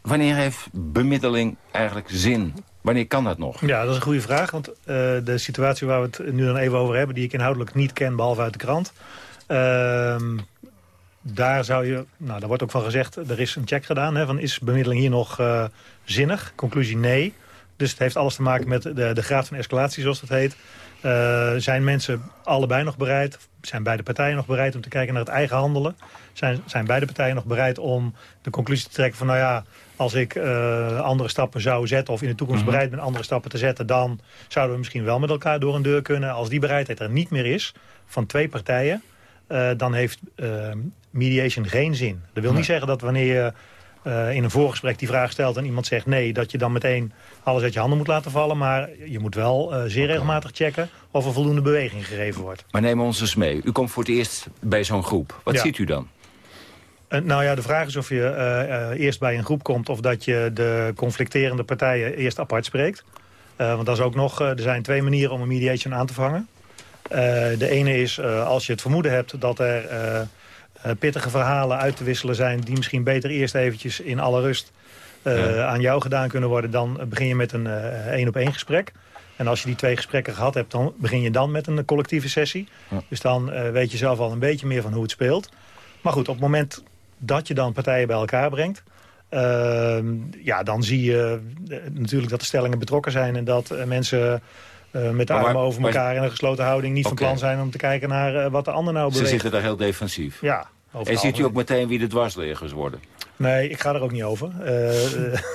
wanneer heeft bemiddeling eigenlijk zin? Wanneer kan dat nog? Ja, dat is een goede vraag. Want eh, de situatie waar we het nu dan even over hebben... die ik inhoudelijk niet ken, behalve uit de krant... ehm, daar zou je... Nou, daar wordt ook van gezegd... er is een check gedaan. Hè, van is bemiddeling hier nog eh, zinnig? Conclusie nee. Dus het heeft alles te maken met de, de graad van escalatie, zoals dat heet. Eh, zijn mensen allebei nog bereid? Zijn beide partijen nog bereid om te kijken naar het eigen handelen? Zijn, zijn beide partijen nog bereid om de conclusie te trekken van... nou ja, als ik eh, andere stappen zou zetten... of in de toekomst Mhm. bereid ben andere stappen te zetten... dan zouden we misschien wel met elkaar door een deur kunnen. Als die bereidheid er niet meer is van twee partijen... eh, dan heeft eh, mediation geen zin. Dat wil niet zeggen dat wanneer je in een voorgesprek die vraag stelt... en iemand zegt nee, dat je dan meteen alles uit je handen moet laten vallen. Maar je moet wel zeer regelmatig checken of er voldoende beweging gegeven wordt. Maar neem ons eens mee. U komt voor het eerst bij zo'n groep. Wat Ja. ziet u dan? Eh, nou ja, de vraag is of je eh, eh, eerst bij een groep komt... of dat je de conflicterende partijen eerst apart spreekt. Want dat is ook nog... er zijn twee manieren om een mediation aan te vangen. De ene is als je het vermoeden hebt dat er pittige verhalen uit te wisselen zijn... die misschien beter eerst eventjes in alle rust Ja. aan jou gedaan kunnen worden... dan begin je met een één-op-één gesprek. En als je die twee gesprekken gehad hebt, dan begin je dan met een collectieve sessie. Ja. Dus dan weet je zelf al een beetje meer van hoe het speelt. Maar goed, op het moment dat je dan partijen bij elkaar brengt... ehm, ja, dan zie je eh, natuurlijk dat de stellingen betrokken zijn... en dat eh, mensen eh, met de Maar armen over elkaar in een gesloten houding... niet van plan zijn om te kijken naar wat de ander nou Ze beweegt. zitten daar heel defensief. Ja, En ziet u ook meteen wie de dwarsliggers worden? Nee, ik ga er ook niet over.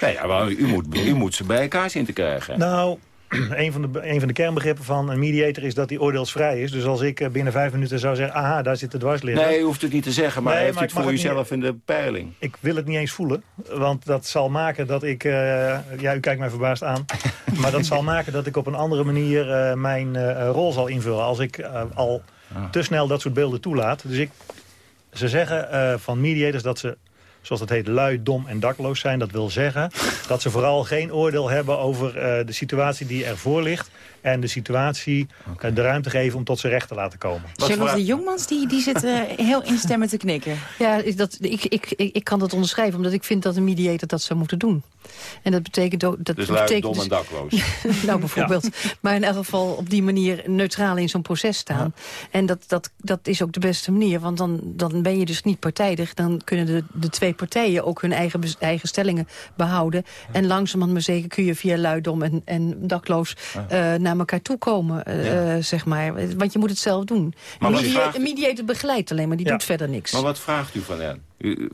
Nee, ja, maar u, moet, u moet ze bij elkaar zien te krijgen. Nou, een van, de, een van de kernbegrippen van een mediator is dat hij oordeelsvrij is. Dus als ik eh, binnen vijf minuten zou zeggen, aha, daar zit de dwarsligger. Nee, u hoeft het niet te zeggen, maar Nee, heeft maar het voor uzelf in de peiling? Ik wil het niet eens voelen, want dat zal maken dat ik... eh, ja, u kijkt mij verbaasd aan. maar dat zal maken dat ik op een andere manier eh, mijn rol zal invullen. Als ik al Ah. te snel dat soort beelden toelaat. Dus ik, ze zeggen van mediators dat ze zoals dat heet, lui, dom en dakloos zijn. Dat wil zeggen dat ze vooral geen oordeel hebben over eh, de situatie die ervoor ligt. En de situatie eh, de ruimte geven om tot zijn recht te laten komen. Charlotte Jongmans die, die zit eh, heel instemmend te knikken. Ja, ik- dat, ik, ik, ik, ik kan dat onderschrijven, omdat ik vind dat een mediator dat zou moeten doen. En dat betekent ook... Dat Dus betekent dom dus- en dakloos. nou, bijvoorbeeld. Maar in elk geval op die manier neutraal in zo'n proces staan. En dat, dat, dat is ook de beste manier, want dan, dan ben je dus niet partijdig. Dan kunnen de, de twee partijen ook hun eigen, eigen stellingen behouden. En langzamerhand maar zeker kun je via luidom en, en dakloos eh, naar elkaar toe komen, eh, Ja. eh, zeg maar. Want je moet het zelf doen. Maar een, vraagt- mediator begeleidt alleen, maar die Ja. doet verder niks. Maar wat vraagt u van hen? U,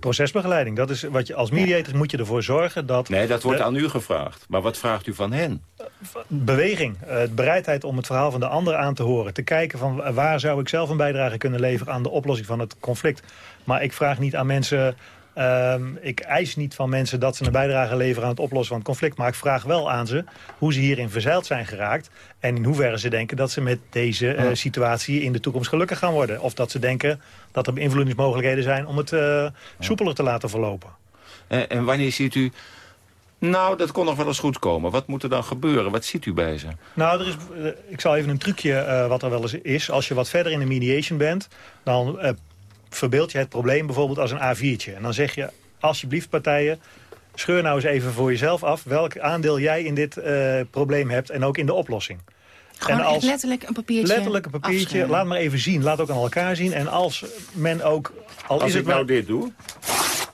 Procesbegeleiding, dat is wat je als mediator moet je ervoor zorgen dat... nee, dat wordt de- aan u gevraagd. Maar wat vraagt u van hen? beweging, eh, bereidheid om het verhaal van de ander aan te horen. Te kijken van waar zou ik zelf een bijdrage kunnen leveren aan de oplossing van het conflict. Maar ik vraag niet aan mensen, ehm, ik eis niet van mensen dat ze een bijdrage leveren aan het oplossen van het conflict. Maar ik vraag wel aan ze hoe ze hierin verzeild zijn geraakt. En in hoeverre ze denken dat ze met deze eh, situatie in de toekomst gelukkig gaan worden. Of dat ze denken dat er beïnvloedingsmogelijkheden zijn om het eh, soepeler te laten verlopen. En, en wanneer ziet u... Nou, dat kon nog wel eens goed komen. Wat moet er dan gebeuren? Wat ziet u bij ze? Nou, er is, eh, ik zal even een trucje wat er wel eens is. Als je wat verder in de mediation bent, dan verbeeld je het probleem bijvoorbeeld als een A4'tje. En dan zeg je, alsjeblieft partijen, scheur nou eens even voor jezelf af... welk aandeel jij in dit eh, probleem hebt en ook in de oplossing. Gewoon echt letterlijk een papiertje Letterlijk een papiertje, afschrijven. laat maar even zien. Laat ook aan elkaar zien. En als men ook... Al Als is ik het wel... nou dit doe,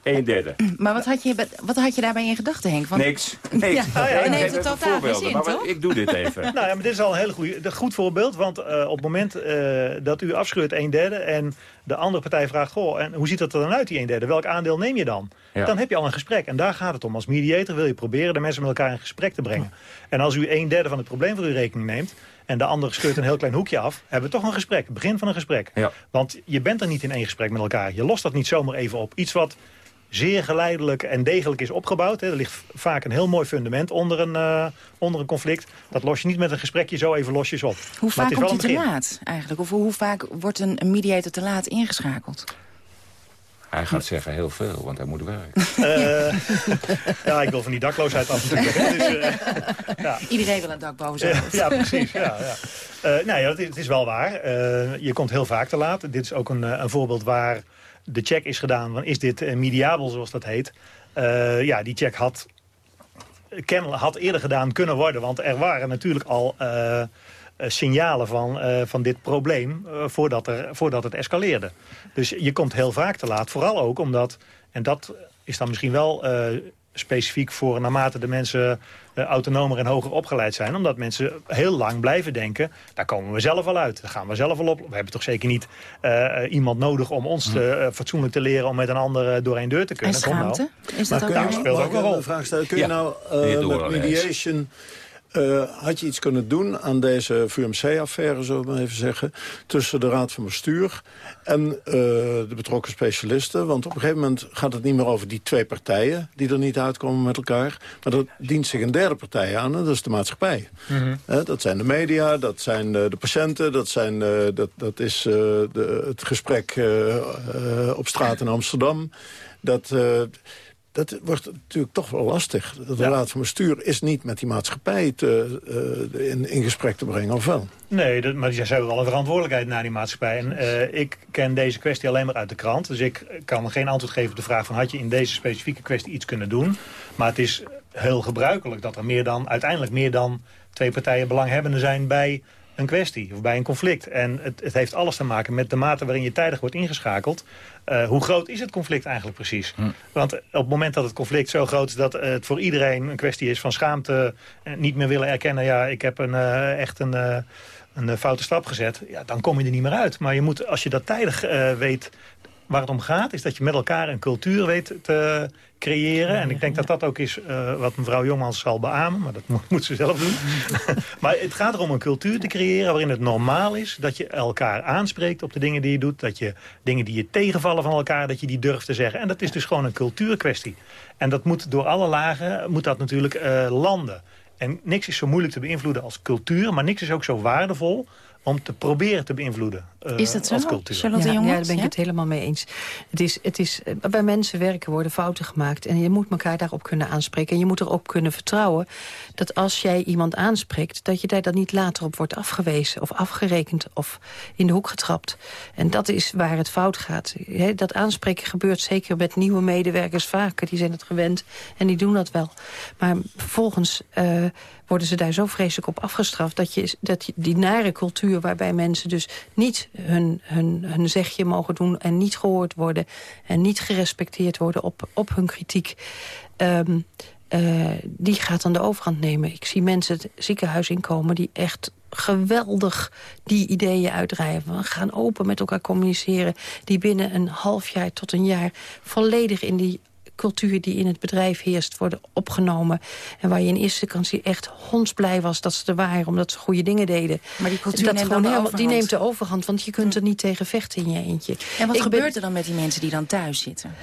een derde. Maar wat had, je, wat had je daarbij in gedachten, Henk? Want- Niks. Ja, Niks. dan Ik heeft het totaal geen voorbeelden, zin, maar toch? Ik doe dit even. Nou ja, maar dit is al een hele goede, een goed voorbeeld. Want eh, op het moment eh, dat u afscheurt een derde... en de andere partij vraagt... Goh, en hoe ziet dat er dan uit, die een derde? Welk aandeel neem je dan? Ja. Dan heb je al een gesprek. En daar gaat het om. Als mediator wil je proberen de mensen met elkaar in gesprek te brengen. En als u een derde van het probleem voor uw rekening neemt... en de ander scheurt een heel klein hoekje af... hebben we toch een gesprek, het begin van een gesprek. Ja. Want je bent er niet in één gesprek met elkaar. Je lost dat niet zomaar even op. Iets wat zeer geleidelijk en degelijk is opgebouwd. Hè. Er ligt vaak een heel mooi fundament onder een, eh, onder een conflict. Dat los je niet met een gesprekje zo even losjes op. Hoe Maar vaak komt hij te laat eigenlijk? Of hoe vaak wordt een mediator te laat ingeschakeld? Hij gaat zeggen heel veel, want hij moet werken. Eh, ja, ik wil van die dakloosheid af en toe. Dus, eh, ja. Iedereen wil een dak boven zijn Ja, precies. Ja, ja. Eh, nou ja, het is, het is wel waar. Eh, je komt heel vaak te laat. Dit is ook een, een voorbeeld waar de check is gedaan. Van, is dit eh, mediabel, zoals dat heet? Eh, ja, die check had, kennelijk had eerder gedaan kunnen worden. Want er waren natuurlijk al eh, signalen van, van dit probleem... voordat, er, voordat het escaleerde. Dus je komt heel vaak te laat. Vooral ook omdat, en dat is dan misschien wel... specifiek voor naarmate de mensen autonomer en hoger opgeleid zijn. Omdat mensen heel lang blijven denken, daar komen we zelf al uit. Daar gaan we zelf al op. We hebben toch zeker niet eh, eh, iemand nodig om ons te, eh, fatsoenlijk te leren... om met een ander eh, door een deur te En kunnen. Kom nou. schaamte? Is dat Maar ook kun een je, ook een rol. een vraag stellen? Kun Ja. je nou eh, met mediation... eh, had je iets kunnen doen aan deze VUMC-affaire, zullen we maar even zeggen... tussen de Raad van Bestuur en eh, de betrokken specialisten? Want op een gegeven moment gaat het niet meer over die twee partijen... die er niet uitkomen met elkaar. Maar er dient zich een derde partij aan en dat is de maatschappij. Hè, dat zijn de media, dat zijn eh, de patiënten... dat, zijn, eh, dat, dat is eh, de, het gesprek eh, eh, op straat in Amsterdam... Dat, eh, dat wordt natuurlijk toch wel lastig. De Ja. raad van bestuur is niet met die maatschappij te, eh, in, in gesprek te brengen, of wel? Nee, dat, maar ze hebben wel een verantwoordelijkheid naar die maatschappij. En eh, ik ken deze kwestie alleen maar uit de krant. Dus ik kan geen antwoord geven op de vraag van... had je in deze specifieke kwestie iets kunnen doen? Maar het is heel gebruikelijk dat er meer dan, uiteindelijk meer dan... twee partijen belanghebbenden zijn bij een kwestie of bij een conflict. En het, het heeft alles te maken met de mate waarin je tijdig wordt ingeschakeld. Eh, hoe groot is het conflict eigenlijk precies? Want op het moment dat het conflict zo groot is... dat eh, het voor iedereen een kwestie is van schaamte... eh, niet meer willen erkennen... ja, ik heb een, echt een, een foute stap gezet... Ja, dan kom je er niet meer uit. Maar je moet, als je dat tijdig weet waar het om gaat... is dat je met elkaar een cultuur weet te creëren. En ik denk dat dat ook is eh, wat mevrouw Jongmans zal beamen. Maar dat moet, moet ze zelf doen. maar het gaat erom een cultuur te creëren waarin het normaal is... dat je elkaar aanspreekt op de dingen die je doet. Dat je dingen die je tegenvallen van elkaar, dat je die durft te zeggen. En dat is dus gewoon een cultuurkwestie. En dat moet door alle lagen, moet dat natuurlijk eh, landen. En niks is zo moeilijk te beïnvloeden als cultuur... maar niks is ook zo waardevol om te proberen te beïnvloeden eh, Is dat zo? als cultuur. Charlotte ja, Jongens, ja, daar ben ik ja? het helemaal mee eens. Het is, het is, eh, bij mensen werken worden fouten gemaakt. En je moet elkaar daarop kunnen aanspreken. En je moet erop kunnen vertrouwen dat als jij iemand aanspreekt... dat je daar dan niet later op wordt afgewezen of afgerekend of in de hoek getrapt. En dat is waar het fout gaat. Hè, Dat aanspreken gebeurt zeker met nieuwe medewerkers vaker. Die zijn het gewend en die doen dat wel. Maar vervolgens eh, worden ze daar zo vreselijk op afgestraft... dat, je, dat die nare cultuur waarbij mensen dus niet hun, hun, hun zegje mogen doen... en niet gehoord worden en niet gerespecteerd worden op, op hun kritiek... ehm, eh, die gaat dan de overhand nemen. Ik zie mensen het ziekenhuis inkomen die echt geweldig die ideeën uitdrijven. We gaan open met elkaar communiceren. Die binnen een half jaar tot een jaar volledig in die cultuur die in het bedrijf heerst worden opgenomen. En waar je in eerste instantie echt hondsblij was dat ze er waren... omdat ze goede dingen deden. Maar die cultuur dat neemt gewoon helemaal- Die overhand. neemt de overhand, want je kunt er niet tegen vechten in je eentje. En wat Ik gebeurt ben- er dan met die mensen die dan thuis zitten?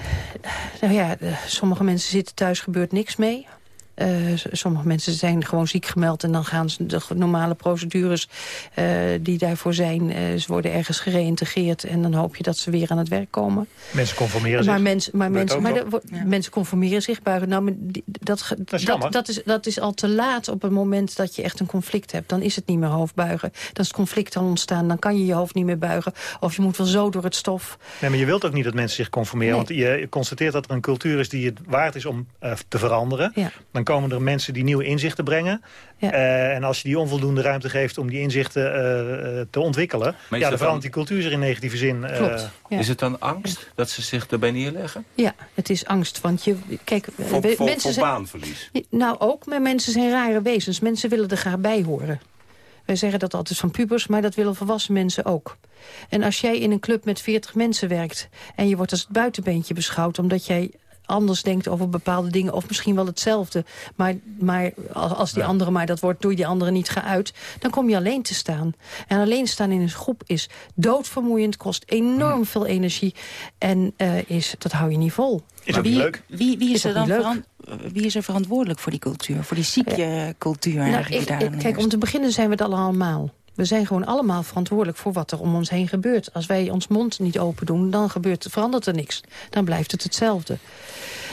nou ja, sommige mensen zitten thuis, gebeurt niks mee. Eh, sommige mensen zijn gewoon ziek gemeld... en dan gaan ze de normale procedures eh, die daarvoor zijn... eh, ze worden ergens gereïntegreerd... en dan hoop je dat ze weer aan het werk komen. Mensen conformeren Maar, zich. mensen, maar, mensen, maar wordt- mensen conformeren zich buigen. Nou, maar die- dat, Dat is dat, is, dat is al te laat op het moment dat je echt een conflict hebt. Dan is het niet meer hoofdbuigen. Dan is het conflict al ontstaan. Dan kan je je hoofd niet meer buigen. Of je moet wel zo door het stof. Nee, maar je wilt ook niet dat mensen zich conformeren. Want je constateert dat er een cultuur is die het waard is om eh, te veranderen. Ja. Dan dan komen er mensen die nieuwe inzichten brengen. Eh, en als je die onvoldoende ruimte geeft om die inzichten eh, eh, te ontwikkelen... ja, dan verandert die cultuur zich in negatieve zin. Klopt. Is het dan angst dat ze zich erbij neerleggen? Ja, het is angst. Want je, kijk, voor, we, voor, mensen voor baanverlies? nou, ook. Maar mensen zijn rare wezens. Mensen willen er graag bij horen. Wij zeggen dat altijd van pubers, maar dat willen volwassen mensen ook. En als jij in een club met 40 mensen werkt... en je wordt als het buitenbeentje beschouwd... omdat jij anders denkt over bepaalde dingen. Of misschien wel hetzelfde. Maar, maar als die andere maar dat wordt, doe je die andere niet geuit. Dan kom je alleen te staan. En alleen staan in een groep is doodvermoeiend. Kost enorm hmm. veel energie. En uh, is, dat hou je niet vol. Is wie, leuk? Wie, wie is, er dan wie is er verantwoordelijk voor die cultuur? Voor die zieke cultuur nou, eigenlijk? Ik, ik, kijk, om te beginnen zijn we het allemaal. We zijn gewoon allemaal verantwoordelijk voor wat er om ons heen gebeurt. Als wij ons mond niet open doen, dan gebeurt, verandert er niks. Dan blijft het hetzelfde.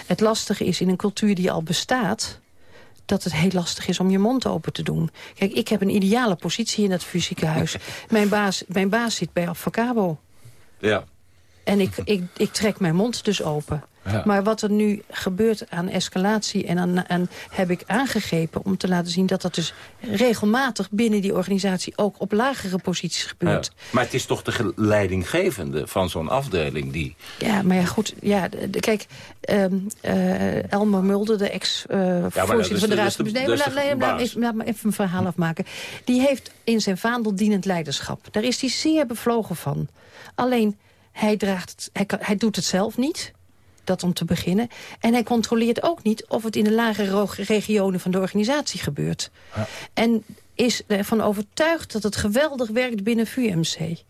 Het lastige is in een cultuur die al bestaat dat het heel lastig is om je mond open te doen. Kijk, ik heb een ideale positie in dat fysieke huis. mijn, baas, mijn baas zit bij Avocabo. Ja. En ik, ik, ik trek mijn mond dus open. Maar wat er nu gebeurt aan escalatie en aan, aan, heb ik aangegrepen om te laten zien dat dat dus regelmatig binnen die organisatie ook op lagere posities gebeurt. Maar het is toch de leidinggevende van zo'n afdeling die... Ja, maar ja, goed. Ja, kijk, um, uh, Elmer Mulder, de ex-voorzitter uh, van de Raad van Nee, laat, me even een verhaal afmaken. Die heeft in zijn vaandel dienend leiderschap. Daar is hij zeer bevlogen van. Alleen, hij, draagt hij, hij doet het zelf niet dat om te beginnen. En hij controleert ook niet of het in de lagere regionen van de organisatie gebeurt. Ja. En is ervan overtuigd dat het geweldig werkt binnen VUMC.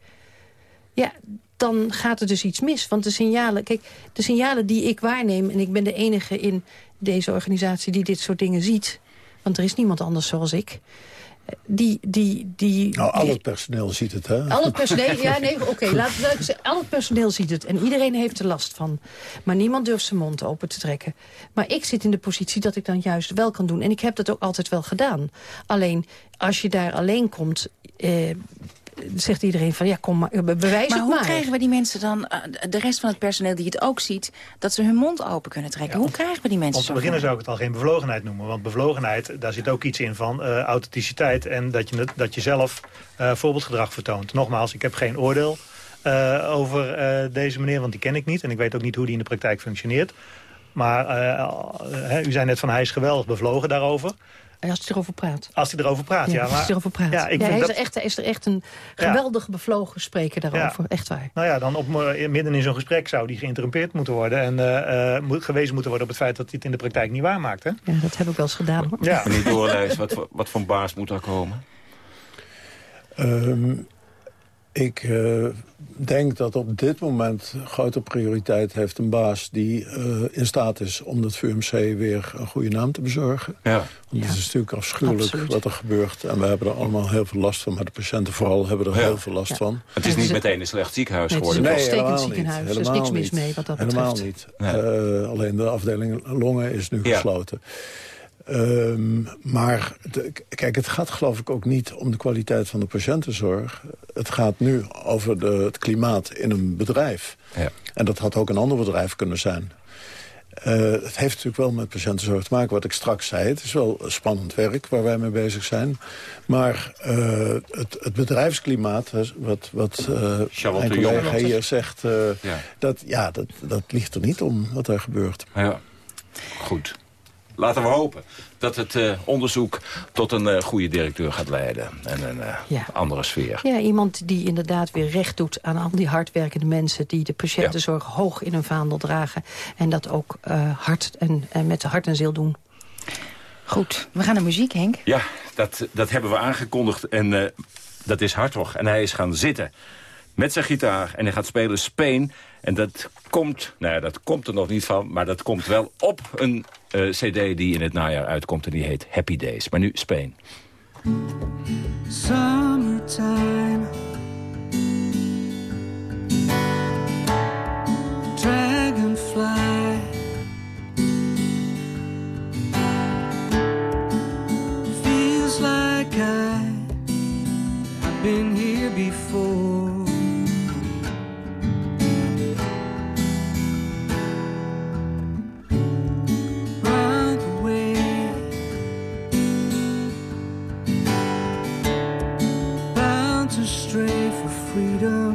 Ja, dan gaat er dus iets mis. Want de signalen, kijk, de signalen die ik waarneem... en ik ben de enige in deze organisatie die dit soort dingen ziet... want er is niemand anders zoals ik die... die, die nou, al het personeel ziet het, hè? Al het personeel, ja, nee, oké, okay, laat, laat ik zeggen, al het personeel ziet het. En iedereen heeft er last van. Maar niemand durft zijn mond open te trekken. Maar ik zit in de positie dat ik dan juist wel kan doen. En ik heb dat ook altijd wel gedaan. Alleen, als je daar alleen komt... Eh, zegt iedereen van ja, kom maar, bewijs maar het hoe krijgen we die mensen dan, eh, de rest van het personeel die het ook ziet... dat ze hun mond open kunnen trekken? hoe krijgen we die mensen Om te beginnen zou ik het al geen bevlogenheid noemen. Want bevlogenheid, daar zit ook iets in van uh, authenticiteit... en dat je, dat je zelf uh, voorbeeldgedrag vertoont. Nogmaals, ik heb geen oordeel over deze meneer, want die ken ik niet. En ik weet ook niet hoe die in de praktijk functioneert. Maar u zei net van hij is geweldig bevlogen daarover... Als hij erover praat. Als hij erover praat, ja. maar, als hij erover praat. Ja, ik ja, hij is, er echt, is er echt een geweldig bevlogen spreker daarover. Echt waar. Nou ja, dan op, midden in zo'n gesprek zou die geïnterrumpeerd moeten worden. En uh, moet, gewezen moeten worden op het feit dat hij het in de praktijk niet waarmaakt. Hè? Ja, dat heb ik wel eens gedaan. Hoor. Ja. Meneer Doorlijs, wat, voor, wat voor baas moet er komen? Um, ik uh, denk dat op dit moment grote prioriteit heeft een baas... die uh, in staat is om het VUMC weer een goede naam te bezorgen. Ja. Want het is natuurlijk afschuwelijk wat er gebeurt. En we hebben er allemaal heel veel last van. Maar de patiënten vooral hebben er heel veel last van. Het is niet meteen een slecht ziekenhuis geworden. Nee, helemaal ziekenhuis. Niet. er is niks mis mee wat dat Helemaal niet. Nee. Uh, alleen de afdeling longen is nu gesloten. Um, maar kijk, het gaat geloof ik ook niet om de kwaliteit van de patiëntenzorg. Het gaat nu over de, het klimaat in een bedrijf. Ja. En dat had ook een ander bedrijf kunnen zijn. Uh, het heeft natuurlijk wel met patiëntenzorg te maken, wat ik straks zei. Het is wel spannend werk waar wij mee bezig zijn. Maar uh, het, het, bedrijfsklimaat, wat, wat uh, mijn collega hier zegt... Ja. Dat, ja, dat, dat ligt er niet om wat er gebeurt. Ja, goed laten we hopen dat het uh, onderzoek tot een uh, goede directeur gaat leiden. En een uh, andere sfeer. Ja, iemand die inderdaad weer recht doet aan al die hardwerkende mensen... die de patiëntenzorg ja. hoog in hun vaandel dragen. En dat ook hard en, en met de hart en ziel doen. Goed, we gaan naar muziek, Henk. Ja, dat, dat hebben we aangekondigd. En dat is Hartog. En hij is gaan zitten met zijn gitaar. En hij gaat spelen Spain. En dat komt, nou ja, dat komt er nog niet van... maar dat komt wel op een uh, cd die in het najaar uitkomt... en die heet Happy Days. Maar nu Spain. Summertime Dragonfly Feels like I been here before astray for freedom.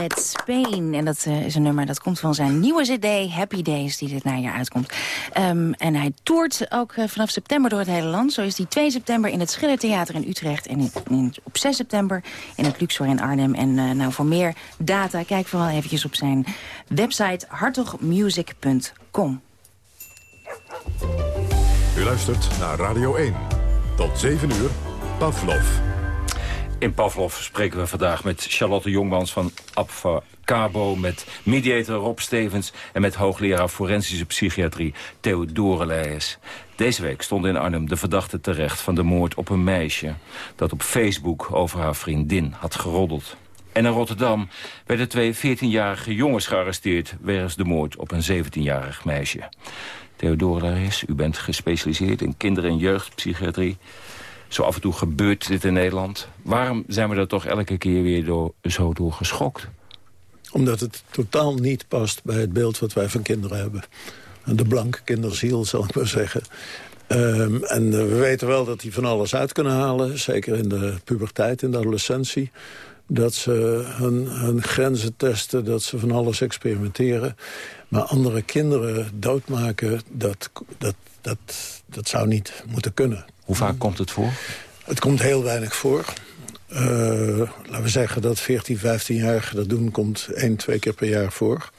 Met Spain. En dat eh, is een nummer dat komt van zijn nieuwe cd, Happy Days, die dit najaar uitkomt. Ehm, en hij toert ook eh, vanaf september door het hele land. Zo is hij 2 september in het Schillertheater in Utrecht... en in- op 6 september in het Luxor in Arnhem. En eh, nou, voor meer data, kijk vooral eventjes op zijn website hartogmusic.com. U luistert naar Radio 1. Tot 7 uur, Pavlov. In Pavlov spreken we vandaag met Charlotte Jongmans van Cabo, met mediator Rob Stevens en met hoogleraar forensische psychiatrie Theo Doreleijers. Deze week stond in Arnhem de verdachte terecht van de moord op een meisje... dat op Facebook over haar vriendin had geroddeld. En in Rotterdam werden twee 14-jarige jongens gearresteerd... wegens de moord op een 17-jarig meisje. Theodore Laris, u bent gespecialiseerd in kinder- en jeugdpsychiatrie. Zo af en toe gebeurt dit in Nederland. Waarom zijn we er toch elke keer weer door, zo door geschokt? Omdat het totaal niet past bij het beeld wat wij van kinderen hebben. De blanke kinderziel, zal ik maar zeggen. Ehm, en eh, we weten wel dat die van alles uit kunnen halen. Zeker in de puberteit, in de adolescentie. Dat ze hun, hun grenzen testen, dat ze van alles experimenteren. Maar andere kinderen doodmaken, dat, dat, dat, dat zou niet moeten kunnen. Hoe vaak komt het voor? Het komt heel weinig voor. Eh, laten we zeggen dat 14, 15-jarigen dat doen, komt één, twee keer per jaar voor.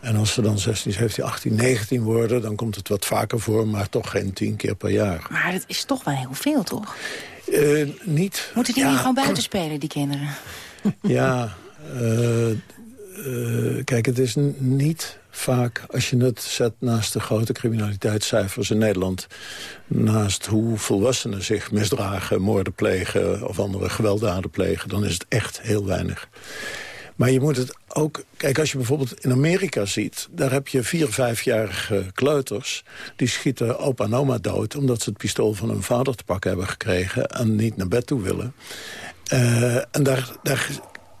En als ze dan 16, 17, 18, 19 worden, dan komt het wat vaker voor, maar toch geen tien keer per jaar. Maar dat is toch wel heel veel, toch? Eh, niet. Moeten die ja, niet gewoon buiten spelen, die kinderen? Ja, eh, eh, kijk, het is niet vaak, als je het zet naast de grote criminaliteitscijfers in Nederland... naast hoe volwassenen zich misdragen, moorden plegen... of andere gewelddaden plegen, dan is het echt heel weinig. Maar je moet het ook... Kijk, als je bijvoorbeeld in Amerika ziet... daar heb je vier, vijfjarige kleuters... die schieten opa en oma dood... omdat ze het pistool van hun vader te pakken hebben gekregen... en niet naar bed toe willen. Eh, en daar, daar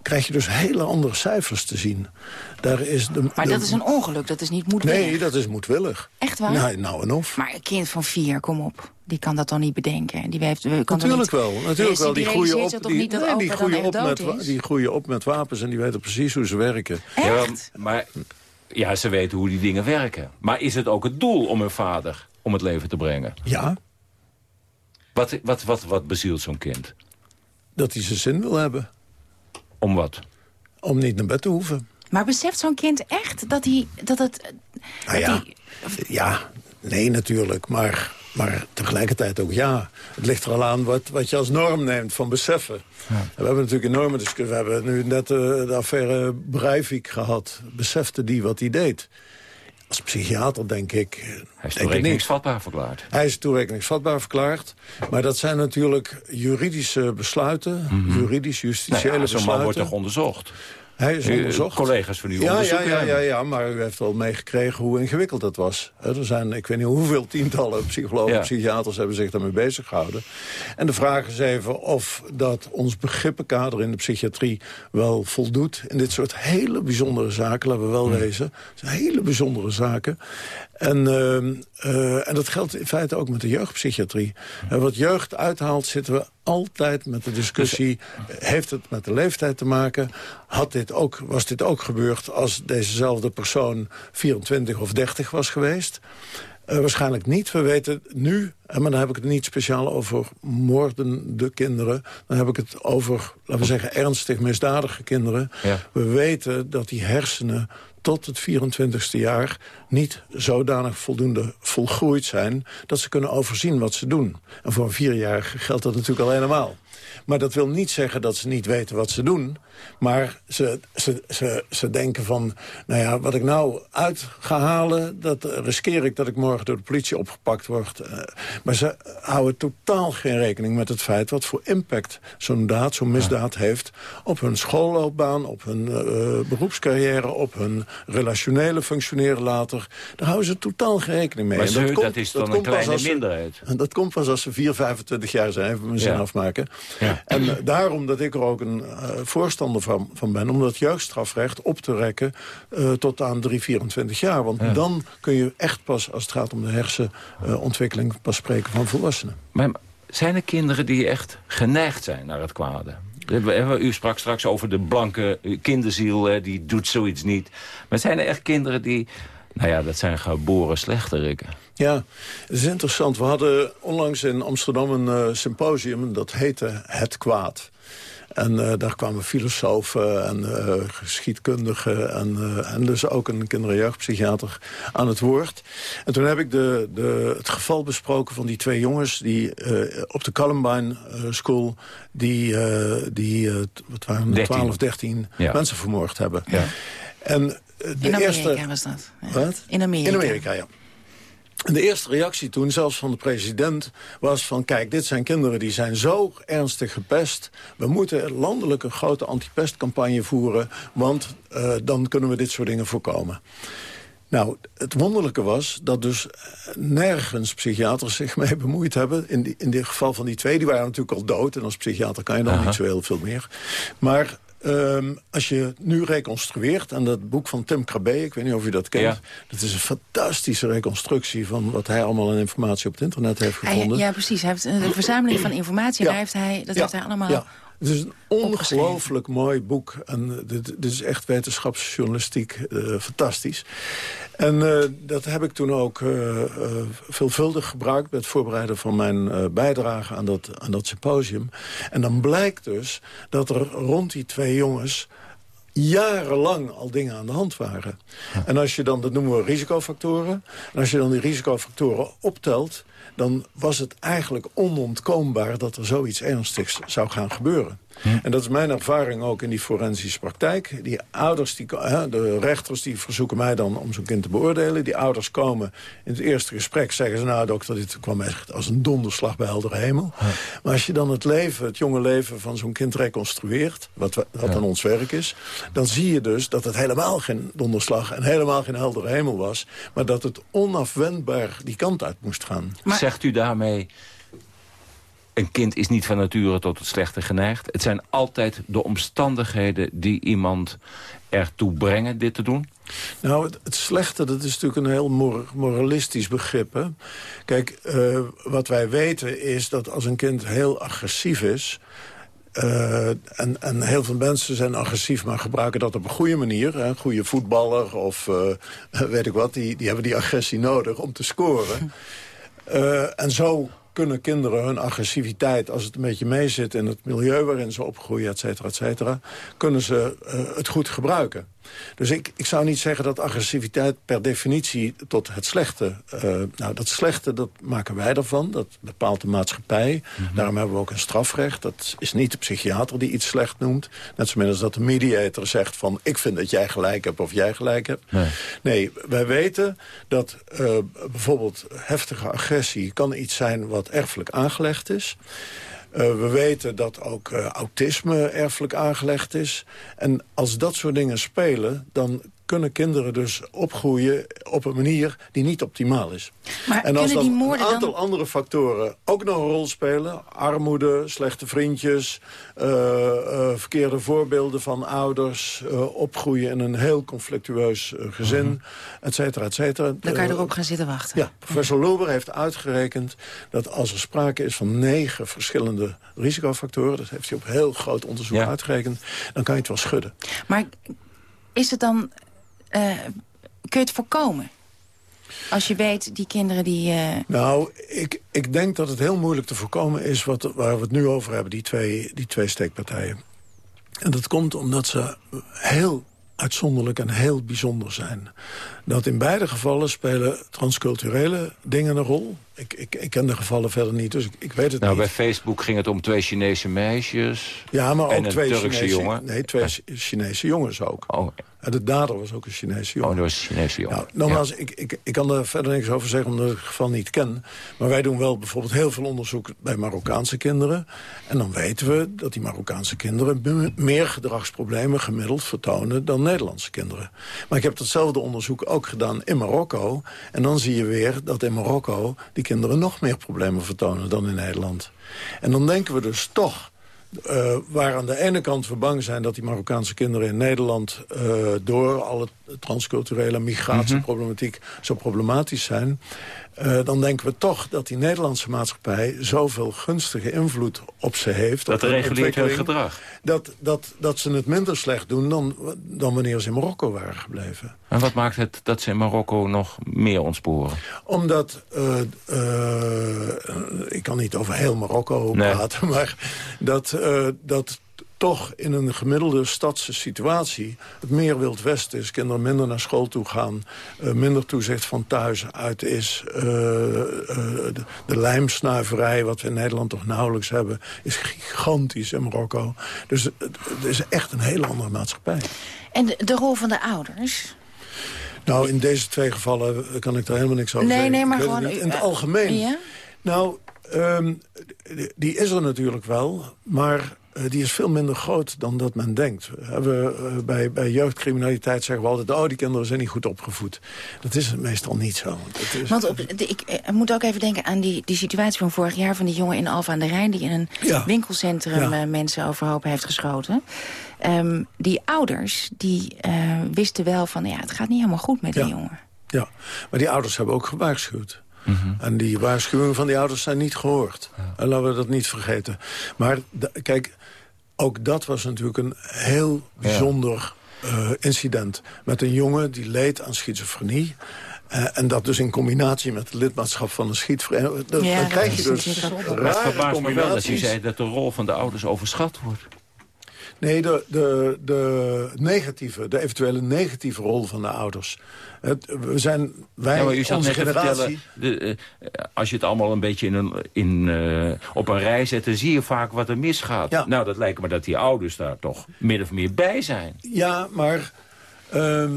krijg je dus hele andere cijfers te zien. Daar is de, Maar de- dat is een ongeluk, dat is niet moedwillig. Nee, dat is moedwillig. Echt waar? Nou, nou en of. Maar een kind van vier, kom op. Die kan dat dan niet bedenken. Die heeft, kan Natuurlijk niet, wel, natuurlijk wel. Die groeien op, die, niet dat nee, die groeien echt op met, die groeien op met wapens en die weten precies hoe ze werken. Ja, maar ja, ze weten hoe die dingen werken. Maar is het ook het doel om hun vader om het leven te brengen? Ja, Wat, wat, wat, wat bezielt zo'n kind? dat hij zijn zin wil hebben. Om wat? Om niet naar bed te hoeven. Maar beseft zo'n kind echt dat, hij, dat het... Nou ja, ja, nee natuurlijk, maar, maar tegelijkertijd ook ja. Het ligt er al aan wat, wat je als norm neemt van beseffen. We hebben natuurlijk enorme discussie. We hebben nu net eh, de affaire Breivik gehad. Besefte die wat hij deed? Als psychiater denk ik... Hij is toerekeningsvatbaar verklaard. Hij is toerekeningsvatbaar verklaard. Maar dat zijn natuurlijk juridische besluiten. Juridisch, justitiële Nou ja, zo'n man besluiten. wordt toch onderzocht? Hij is onderzocht. collega's van u ja, ja, ja, ja, ja, maar u heeft wel meegekregen hoe ingewikkeld dat was. Er zijn, ik weet niet hoeveel tientallen psychologen en Ja. psychiaters hebben zich daarmee bezig gehouden. En de vraag is even of dat ons begrippenkader in de psychiatrie wel voldoet. In dit soort hele bijzondere zaken, laten we wel wezen. Het zijn hele bijzondere zaken. En, ehm, eh, en dat geldt in feite ook met de jeugdpsychiatrie. En wat jeugd uithaalt, zitten we altijd met de discussie... heeft het met de leeftijd te maken? Had dit ook, was dit ook gebeurd als dezezelfde persoon 24 of 30 was geweest? Eh, waarschijnlijk niet. We weten nu, en maar dan heb ik het niet speciaal over moordende kinderen. Dan heb ik het over, laten we zeggen, ernstig misdadige kinderen. Ja. We weten dat die hersenen tot het 24ste jaar niet zodanig voldoende volgroeid zijn... dat ze kunnen overzien wat ze doen. En voor een vierjarige geldt dat natuurlijk al helemaal. Maar dat wil niet zeggen dat ze niet weten wat ze doen. Maar ze, ze, ze, ze denken van, nou ja, wat ik nou uit ga halen... dat riskeer ik dat ik morgen door de politie opgepakt word. Eh, Maar ze houden totaal geen rekening met het feit... wat voor impact zo'n daad, zo'n misdaad heeft... op hun schoolloopbaan, op hun eh, beroepscarrière... op hun relationele functioneren later. Daar houden ze totaal geen rekening mee. Maar zeu, komt- dat is dan een kleine ze- minderheid. en dat komt pas als ze 4, 25 jaar zijn, even mijn zin Ja. afmaken. Ja. En eh, daarom dat ik er ook een eh, voorstander van, van ben... om dat jeugdstrafrecht op te rekken eh, tot aan 3, 24 jaar. Want Ja. dan kun je echt pas, als het gaat om de hersenontwikkeling... pas spreken van volwassenen. Maar zijn er kinderen die echt geneigd zijn naar het kwade? U sprak straks over de blanke kinderziel, die doet zoiets niet. Maar zijn er echt kinderen die... Nou ja, dat zijn geboren slechterikken. Ja, het is interessant. We hadden onlangs in Amsterdam een eh, symposium... dat heette Het Kwaad. En eh, daar kwamen filosofen en eh, geschiedkundigen... En, en dus ook een kinder- en jeugdpsychiater aan het woord. En toen heb ik de, de, het geval besproken van die twee jongens... die op de Columbine School... die, die wat waren het, 13. 12, 13 Ja. mensen vermoord hebben. Ja. En de In Amerika eerste... was dat. Ja. Wat? In Amerika. In Amerika, ja. En de eerste reactie toen, zelfs van de president, was van... kijk, dit zijn kinderen die zijn zo ernstig gepest. We moeten landelijk een grote antipestcampagne voeren... want eh, dan kunnen we dit soort dingen voorkomen. Nou, het wonderlijke was dat dus eh, nergens psychiaters zich mee bemoeid hebben. In, die, in dit geval van die twee, die waren natuurlijk al dood. En als psychiater kan je dan Aha. niet zo heel veel meer. Maar ehm, als je nu reconstrueert... en dat boek van Tim Krabbe, ik weet niet of u dat kent... Ja. dat is een fantastische reconstructie... van wat hij allemaal aan informatie op het internet heeft Hij- gevonden. ja, precies. Hij heeft een verzameling van informatie. En Ja. daar heeft hij, dat Ja, heeft hij allemaal... Het is een ongelooflijk mooi boek. En eh, dit, dit is echt wetenschapsjournalistiek eh, fantastisch. En eh, dat heb ik toen ook eh, eh, veelvuldig gebruikt... bij het voorbereiden van mijn eh, bijdrage aan dat, aan dat symposium. En dan blijkt dus dat er rond die twee jongens jarenlang al dingen aan de hand waren. En als je dan, dat noemen we risicofactoren... en als je dan die risicofactoren optelt... dan was het eigenlijk onontkoombaar dat er zoiets ernstigs zou gaan gebeuren. En dat is mijn ervaring ook in die forensische praktijk. Die ouders, die, hè, de rechters, die verzoeken mij dan om zo'n kind te beoordelen. Die ouders komen in het eerste gesprek, zeggen ze... nou dokter, dit kwam echt als een donderslag bij heldere hemel. Maar als je dan het leven, het jonge leven van zo'n kind reconstrueert... wat, we- wat dan ons werk is... dan zie je dus dat het helemaal geen donderslag... en helemaal geen heldere hemel was... maar dat het onafwendbaar die kant uit moest gaan. Zegt u daarmee... een kind is niet van nature tot het slechte geneigd. Het zijn altijd de omstandigheden die iemand ertoe brengen dit te doen? Nou, het, het slechte, dat is natuurlijk een heel mor- moralistisch begrip. Hè? Kijk, eh, wat wij weten is dat als een kind heel agressief is... eh, en, en heel veel mensen zijn agressief, maar gebruiken dat op een goede manier. Hè? Een goede voetballer of eh, weet ik wat, die, die hebben die agressie nodig om te scoren. En zo kunnen kinderen hun agressiviteit, als het een beetje meezit... in het milieu waarin ze opgroeien, et cetera, et cetera... kunnen ze eh, het goed gebruiken. Dus ik, ik zou niet zeggen dat agressiviteit per definitie tot het slechte... eh, nou, dat slechte, dat maken wij ervan. Dat bepaalt de maatschappij. Daarom hebben we ook een strafrecht. Dat is niet de psychiater die iets slecht noemt. Net zo min als dat de mediator zegt van... ik vind dat jij gelijk hebt of jij gelijk hebt. Nee. Nee, wij weten dat eh, bijvoorbeeld heftige agressie... kan iets zijn wat erfelijk aangelegd is. Eh, we weten dat ook eh, autisme erfelijk aangelegd is. En als dat soort dingen spelen, dan kunnen kinderen dus opgroeien op een manier die niet optimaal is. Maar en als kunnen dan die een aantal dan... andere factoren ook nog een rol spelen... armoede, slechte vriendjes, eh, eh, verkeerde voorbeelden van ouders... eh, opgroeien in een heel conflictueus gezin, et cetera, et cetera. Dan kan je erop gaan zitten wachten. ja, professor Lober heeft uitgerekend dat als er sprake is van negen verschillende risicofactoren... dat heeft hij op heel groot onderzoek Ja. uitgerekend... dan kan je het wel schudden. Maar is het dan... eh, kun je het voorkomen? Als je weet, die kinderen die... eh, Nou, ik, ik denk dat het heel moeilijk te voorkomen is... Wat, waar we het nu over hebben, die twee, die twee steekpartijen. En dat komt omdat ze heel uitzonderlijk en heel bijzonder zijn. Dat in beide gevallen spelen transculturele dingen een rol. Ik, ik, ik ken de gevallen verder niet, dus ik, ik weet het Nou, niet. bij Facebook ging het om twee Chinese meisjes. Ja, maar en ook een twee Turkse Chinese, jongen. Nee, twee Chinese jongens ook. Oh, En de dader was ook een Chinese jongen. oh, dat was een Chinese jongen. Nou, nogmaals, ik, ik, ik kan er verder niks over zeggen omdat ik het geval niet ken. Maar wij doen wel bijvoorbeeld heel veel onderzoek bij Marokkaanse kinderen. En dan weten we dat die Marokkaanse kinderen me- meer gedragsproblemen gemiddeld vertonen dan Nederlandse kinderen. Maar ik heb datzelfde onderzoek ook gedaan in Marokko. En dan zie je weer dat in Marokko die kinderen nog meer problemen vertonen dan in Nederland. En dan denken we dus toch eh, waar aan de ene kant we bang zijn dat die Marokkaanse kinderen in Nederland... eh, door alle transculturele migratieproblematiek zo problematisch zijn... eh, dan denken we toch dat die Nederlandse maatschappij... zoveel gunstige invloed op ze heeft. Dat reguleert hun gedrag. Dat, dat, dat ze het minder slecht doen dan, dan wanneer ze in Marokko waren gebleven. En wat maakt het dat ze in Marokko nog meer ontsporen? Omdat, eh, eh, ik kan niet over heel Marokko Nee. praten... maar dat, dat toch in een gemiddelde stadse situatie... het meer Wild West is, kinderen minder naar school toe gaan... eh, minder toezicht van thuis uit is. eh, eh, de, de lijmsnuiverij, wat we in Nederland toch nauwelijks hebben... is gigantisch in Marokko. Dus het, het is echt een hele andere maatschappij. En de, de rol van de ouders? Nou, in deze twee gevallen kan ik daar helemaal niks over Nee, zeggen. nee, maar weet het gewoon. In het algemeen. ja? Nou, ehm, die is er natuurlijk wel, maar die is veel minder groot dan dat men denkt. We hebben, eh, bij, bij jeugdcriminaliteit zeggen we altijd... oh, die kinderen zijn niet goed opgevoed. Dat is meestal niet zo. Het is, Want op, de- ik eh, moet ook even denken aan die, die situatie van vorig jaar... van die jongen in Alphen aan de Rijn... die in een Ja. winkelcentrum Ja. eh, mensen overhoop heeft geschoten. Ehm, die ouders die eh, wisten wel van... ja, het gaat niet helemaal goed met die jongen. Ja, maar die ouders hebben ook gewaarschuwd. En die waarschuwingen van die ouders zijn niet gehoord. En laten we dat niet vergeten. Maar kijk, ook dat was natuurlijk een heel bijzonder eh, incident. Met een jongen die leed aan schizofrenie. Eh, en dat dus in combinatie met het lidmaatschap van een schietvereniging. Dan, Ja, dan krijg is je dus rare verbaast me wel dat u combinaties. zei dat de rol van de ouders overschat wordt. Nee, de, de, de negatieve, de eventuele negatieve rol van de ouders. Het, we zijn, wij, Ja, maar u zat onze net te generatie... vertellen, de, eh, als je het allemaal een beetje in een, in, eh, op een rij zet... dan zie je vaak wat er misgaat. Nou, dat lijkt me dat die ouders daar toch min of meer bij zijn. Ja, maar... ehm,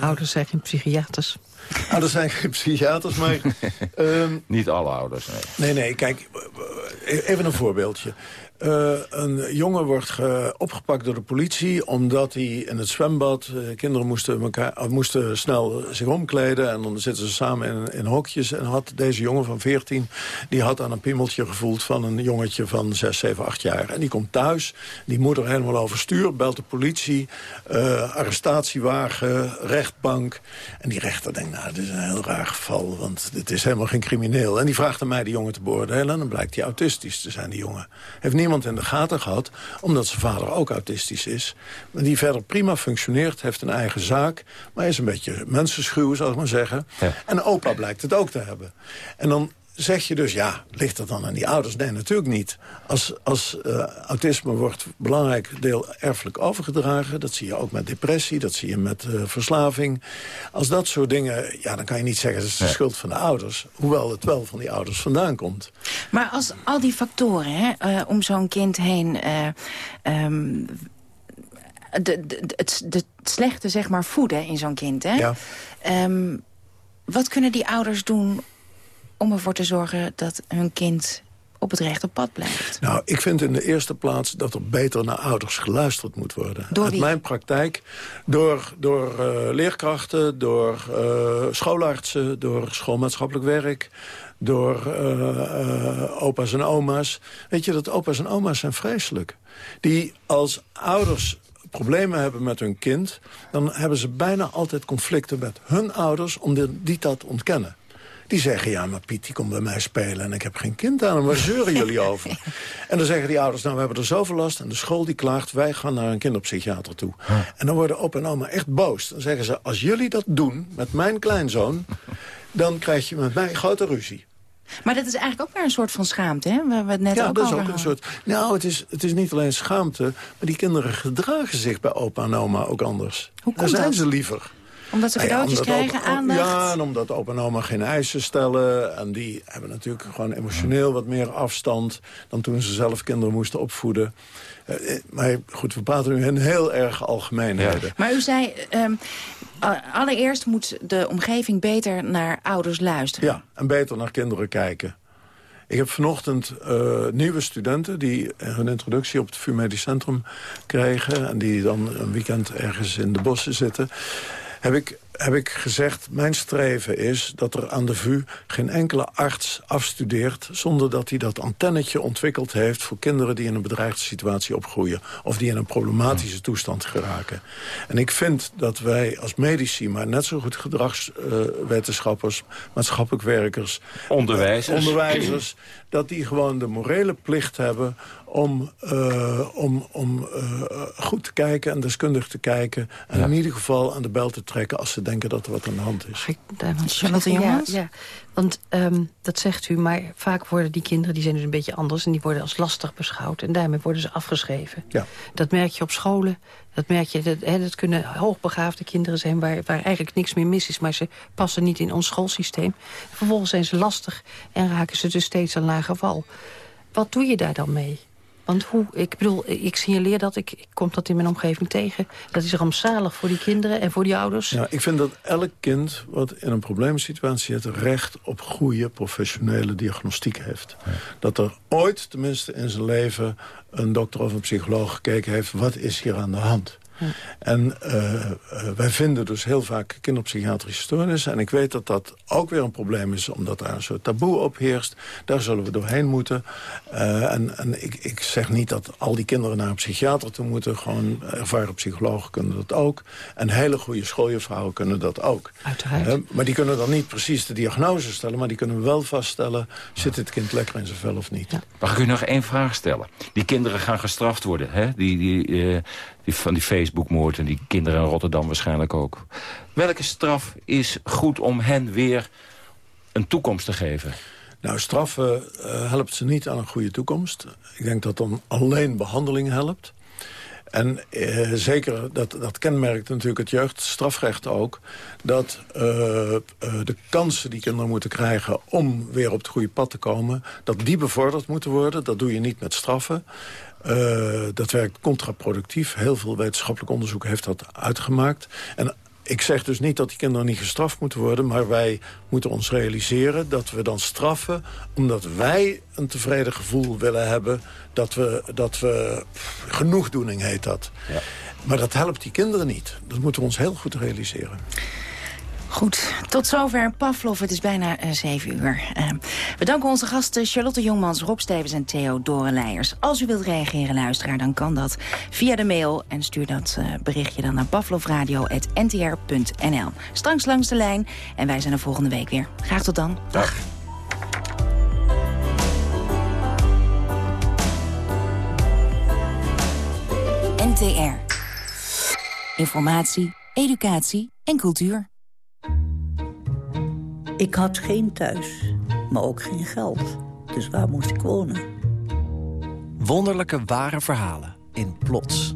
Ouders zijn geen psychiaters. Ouders zijn geen psychiaters, maar... ehm, Niet alle ouders, nee. nee, nee, kijk, eh, even een voorbeeldje. Eh, een jongen wordt ge- opgepakt door de politie omdat hij in het zwembad... eh, kinderen moesten, elkaar, of moesten snel zich omkleden en dan zitten ze samen in, hokjes. En had deze jongen van 14, die had aan een piemeltje gevoeld... van een jongetje van 6, 7, 8 jaar. En die komt thuis, die moeder helemaal overstuur, belt de politie... eh, arrestatiewagen, rechtbank. En die rechter denkt, nou, dit is een heel raar geval... want dit is helemaal geen crimineel. En die vraagt aan mij die jongen te beoordelen... en dan blijkt hij autistisch te zijn, die jongen. Heeft niemand in de gaten gehad, omdat zijn vader ook autistisch is. Maar die verder prima functioneert, heeft een eigen zaak... maar is een beetje mensenschuw, zal ik maar zeggen. En opa blijkt het ook te hebben. En dan zeg je dus, ja, ligt dat dan aan die ouders? Nee, natuurlijk niet. Als, als eh, autisme wordt een belangrijk deel erfelijk overgedragen... dat zie je ook met depressie, dat zie je met eh, verslaving. Als dat soort dingen, ja, dan kan je niet zeggen... dat is de schuld van de ouders. Hoewel het wel van die ouders vandaan komt. Maar als al die factoren hè, eh, om zo'n kind heen... eh, ehm, de, de, het, de, slechte zeg maar voeden in zo'n kind, hè? Ja. Ehm, wat kunnen die ouders doen om ervoor te zorgen dat hun kind op het rechte pad blijft. Nou, ik vind in de eerste plaats dat er beter naar ouders geluisterd moet worden. Door Uit mijn praktijk, door, door eh, leerkrachten, door eh, schoolartsen, door schoolmaatschappelijk werk door eh, opa's en oma's. Weet je, dat opa's en oma's zijn vreselijk. Die als ouders problemen hebben met hun kind... dan hebben ze bijna altijd conflicten met hun ouders... omdat die dat ontkennen. Die zeggen, ja, maar Piet die komt bij mij spelen... en ik heb geen kind aan hem, waar zeuren jullie over? En dan zeggen die ouders, nou, we hebben er zoveel last... en de school die klaagt, wij gaan naar een kinderpsychiater toe. En dan worden opa en oma echt boos. Dan zeggen ze, als jullie dat doen met mijn kleinzoon... dan krijg je met mij grote ruzie. Maar dat is eigenlijk ook weer een soort van schaamte, hè? Waar we het net ja, ook dat is ook een soort... Nou, het is, het is niet alleen schaamte... maar die kinderen gedragen zich bij opa en oma ook anders. Hoe Daar komt zijn dat? ze liever. Omdat ze Nou ja, cadeautjes omdat krijgen, opa- aandacht. Ja, en omdat opa en oma geen eisen stellen. En die hebben natuurlijk gewoon emotioneel wat meer afstand... dan toen ze zelf kinderen moesten opvoeden. Eh, eh, maar goed, we praten nu in heel erg algemeenheden. Maar u zei, ehm, allereerst moet de omgeving beter naar ouders luisteren. Ja, en beter naar kinderen kijken. Ik heb vanochtend eh, nieuwe studenten die hun introductie op het VU Medisch Centrum kregen... en die dan een weekend ergens in de bossen zitten... heb ik, heb ik gezegd, mijn streven is dat er aan de VU geen enkele arts afstudeert... zonder dat hij dat antennetje ontwikkeld heeft voor kinderen die in een bedreigde situatie opgroeien... of die in een problematische toestand geraken. En ik vind dat wij als medici, maar net zo goed gedragswetenschappers... maatschappelijk werkers, Onderwijzers. eh, onderwijzers... dat die gewoon de morele plicht hebben om, eh, om, om eh, goed te kijken en deskundig te kijken... en in ieder geval aan de bel te trekken als ze denken dat er wat aan de hand is. Charlotte ja, Jongens? ja, want ehm, dat zegt u, maar vaak worden die kinderen... die zijn dus een beetje anders en die worden als lastig beschouwd. En daarmee worden ze afgeschreven. Ja. Dat merk je op scholen. Dat merk je, dat, hè, dat kunnen hoogbegaafde kinderen zijn... Waar, waar eigenlijk niks meer mis is, maar ze passen niet in ons schoolsysteem. Vervolgens zijn ze lastig en raken ze dus steeds een lager val. Wat doe je daar dan mee? Want hoe, ik bedoel, ik signaleer dat, ik, ik kom dat in mijn omgeving tegen. Dat is rampzalig voor die kinderen en voor die ouders. Ja, ik vind dat elk kind wat in een probleemsituatie zit... recht op goede professionele diagnostiek heeft. Dat er ooit, tenminste in zijn leven... een dokter of een psycholoog gekeken heeft... wat is hier aan de hand? En eh, eh, wij vinden dus heel vaak kinderpsychiatrische stoornissen. En ik weet dat dat ook weer een probleem is, omdat daar een soort taboe op heerst. Daar zullen we doorheen moeten. Eh, en en ik, ik zeg niet dat al die kinderen naar een psychiater toe moeten. Gewoon ervaren psychologen kunnen dat ook. En hele goede schooljuffrouwen kunnen dat ook. Uiteraard. Maar die kunnen dan niet precies de diagnose stellen... maar die kunnen wel vaststellen, zit het kind lekker in zijn vel of niet. Mag ik u nog één vraag stellen? Die kinderen gaan gestraft worden, hè? Die, die, eh, die, van die Facebookmoord en die kinderen in Rotterdam waarschijnlijk ook. Welke straf is goed om hen weer een toekomst te geven? Nou, straffen eh, helpt ze niet aan een goede toekomst. Ik denk dat dan alleen behandeling helpt. En eh, zeker, dat, dat kenmerkt natuurlijk het jeugdstrafrecht ook... dat eh, de kansen die kinderen moeten krijgen om weer op het goede pad te komen... dat die bevorderd moeten worden. Dat doe je niet met straffen. Eh, dat werkt contraproductief. Heel veel wetenschappelijk onderzoek heeft dat uitgemaakt. En ik zeg dus niet dat die kinderen niet gestraft moeten worden... maar wij moeten ons realiseren dat we dan straffen... omdat wij een tevreden gevoel willen hebben... dat we, dat we genoegdoening heet dat. Maar dat helpt die kinderen niet. Dat moeten we ons heel goed realiseren. Goed, tot zover Pavlov. Het is bijna eh, zeven uur. Eh, we danken onze gasten Charlotte Jongmans, Rob Stevens en Theo Dorenleijers. Als u wilt reageren, luisteraar, dan kan dat via de mail. En stuur dat eh, berichtje dan naar pavlovradio.ntr.nl. Straks langs de lijn en wij zijn er volgende week weer. Graag tot dan. Dag. NTR. Informatie, educatie en cultuur. Ik had geen thuis, maar ook geen geld. Dus waar moest ik wonen? Wonderlijke ware verhalen in Plots.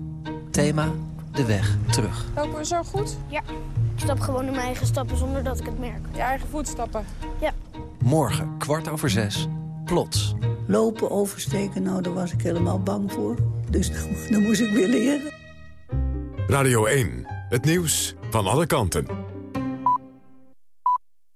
Thema De Weg Terug. Lopen we zo goed? Ja. Ik stap gewoon in mijn eigen stappen zonder dat ik het merk. Je eigen voetstappen? Ja. Morgen, kwart over zes. Plots. Lopen, oversteken, nou, daar was ik helemaal bang voor. Dus dan moest ik weer leren. Radio 1, het nieuws van alle kanten.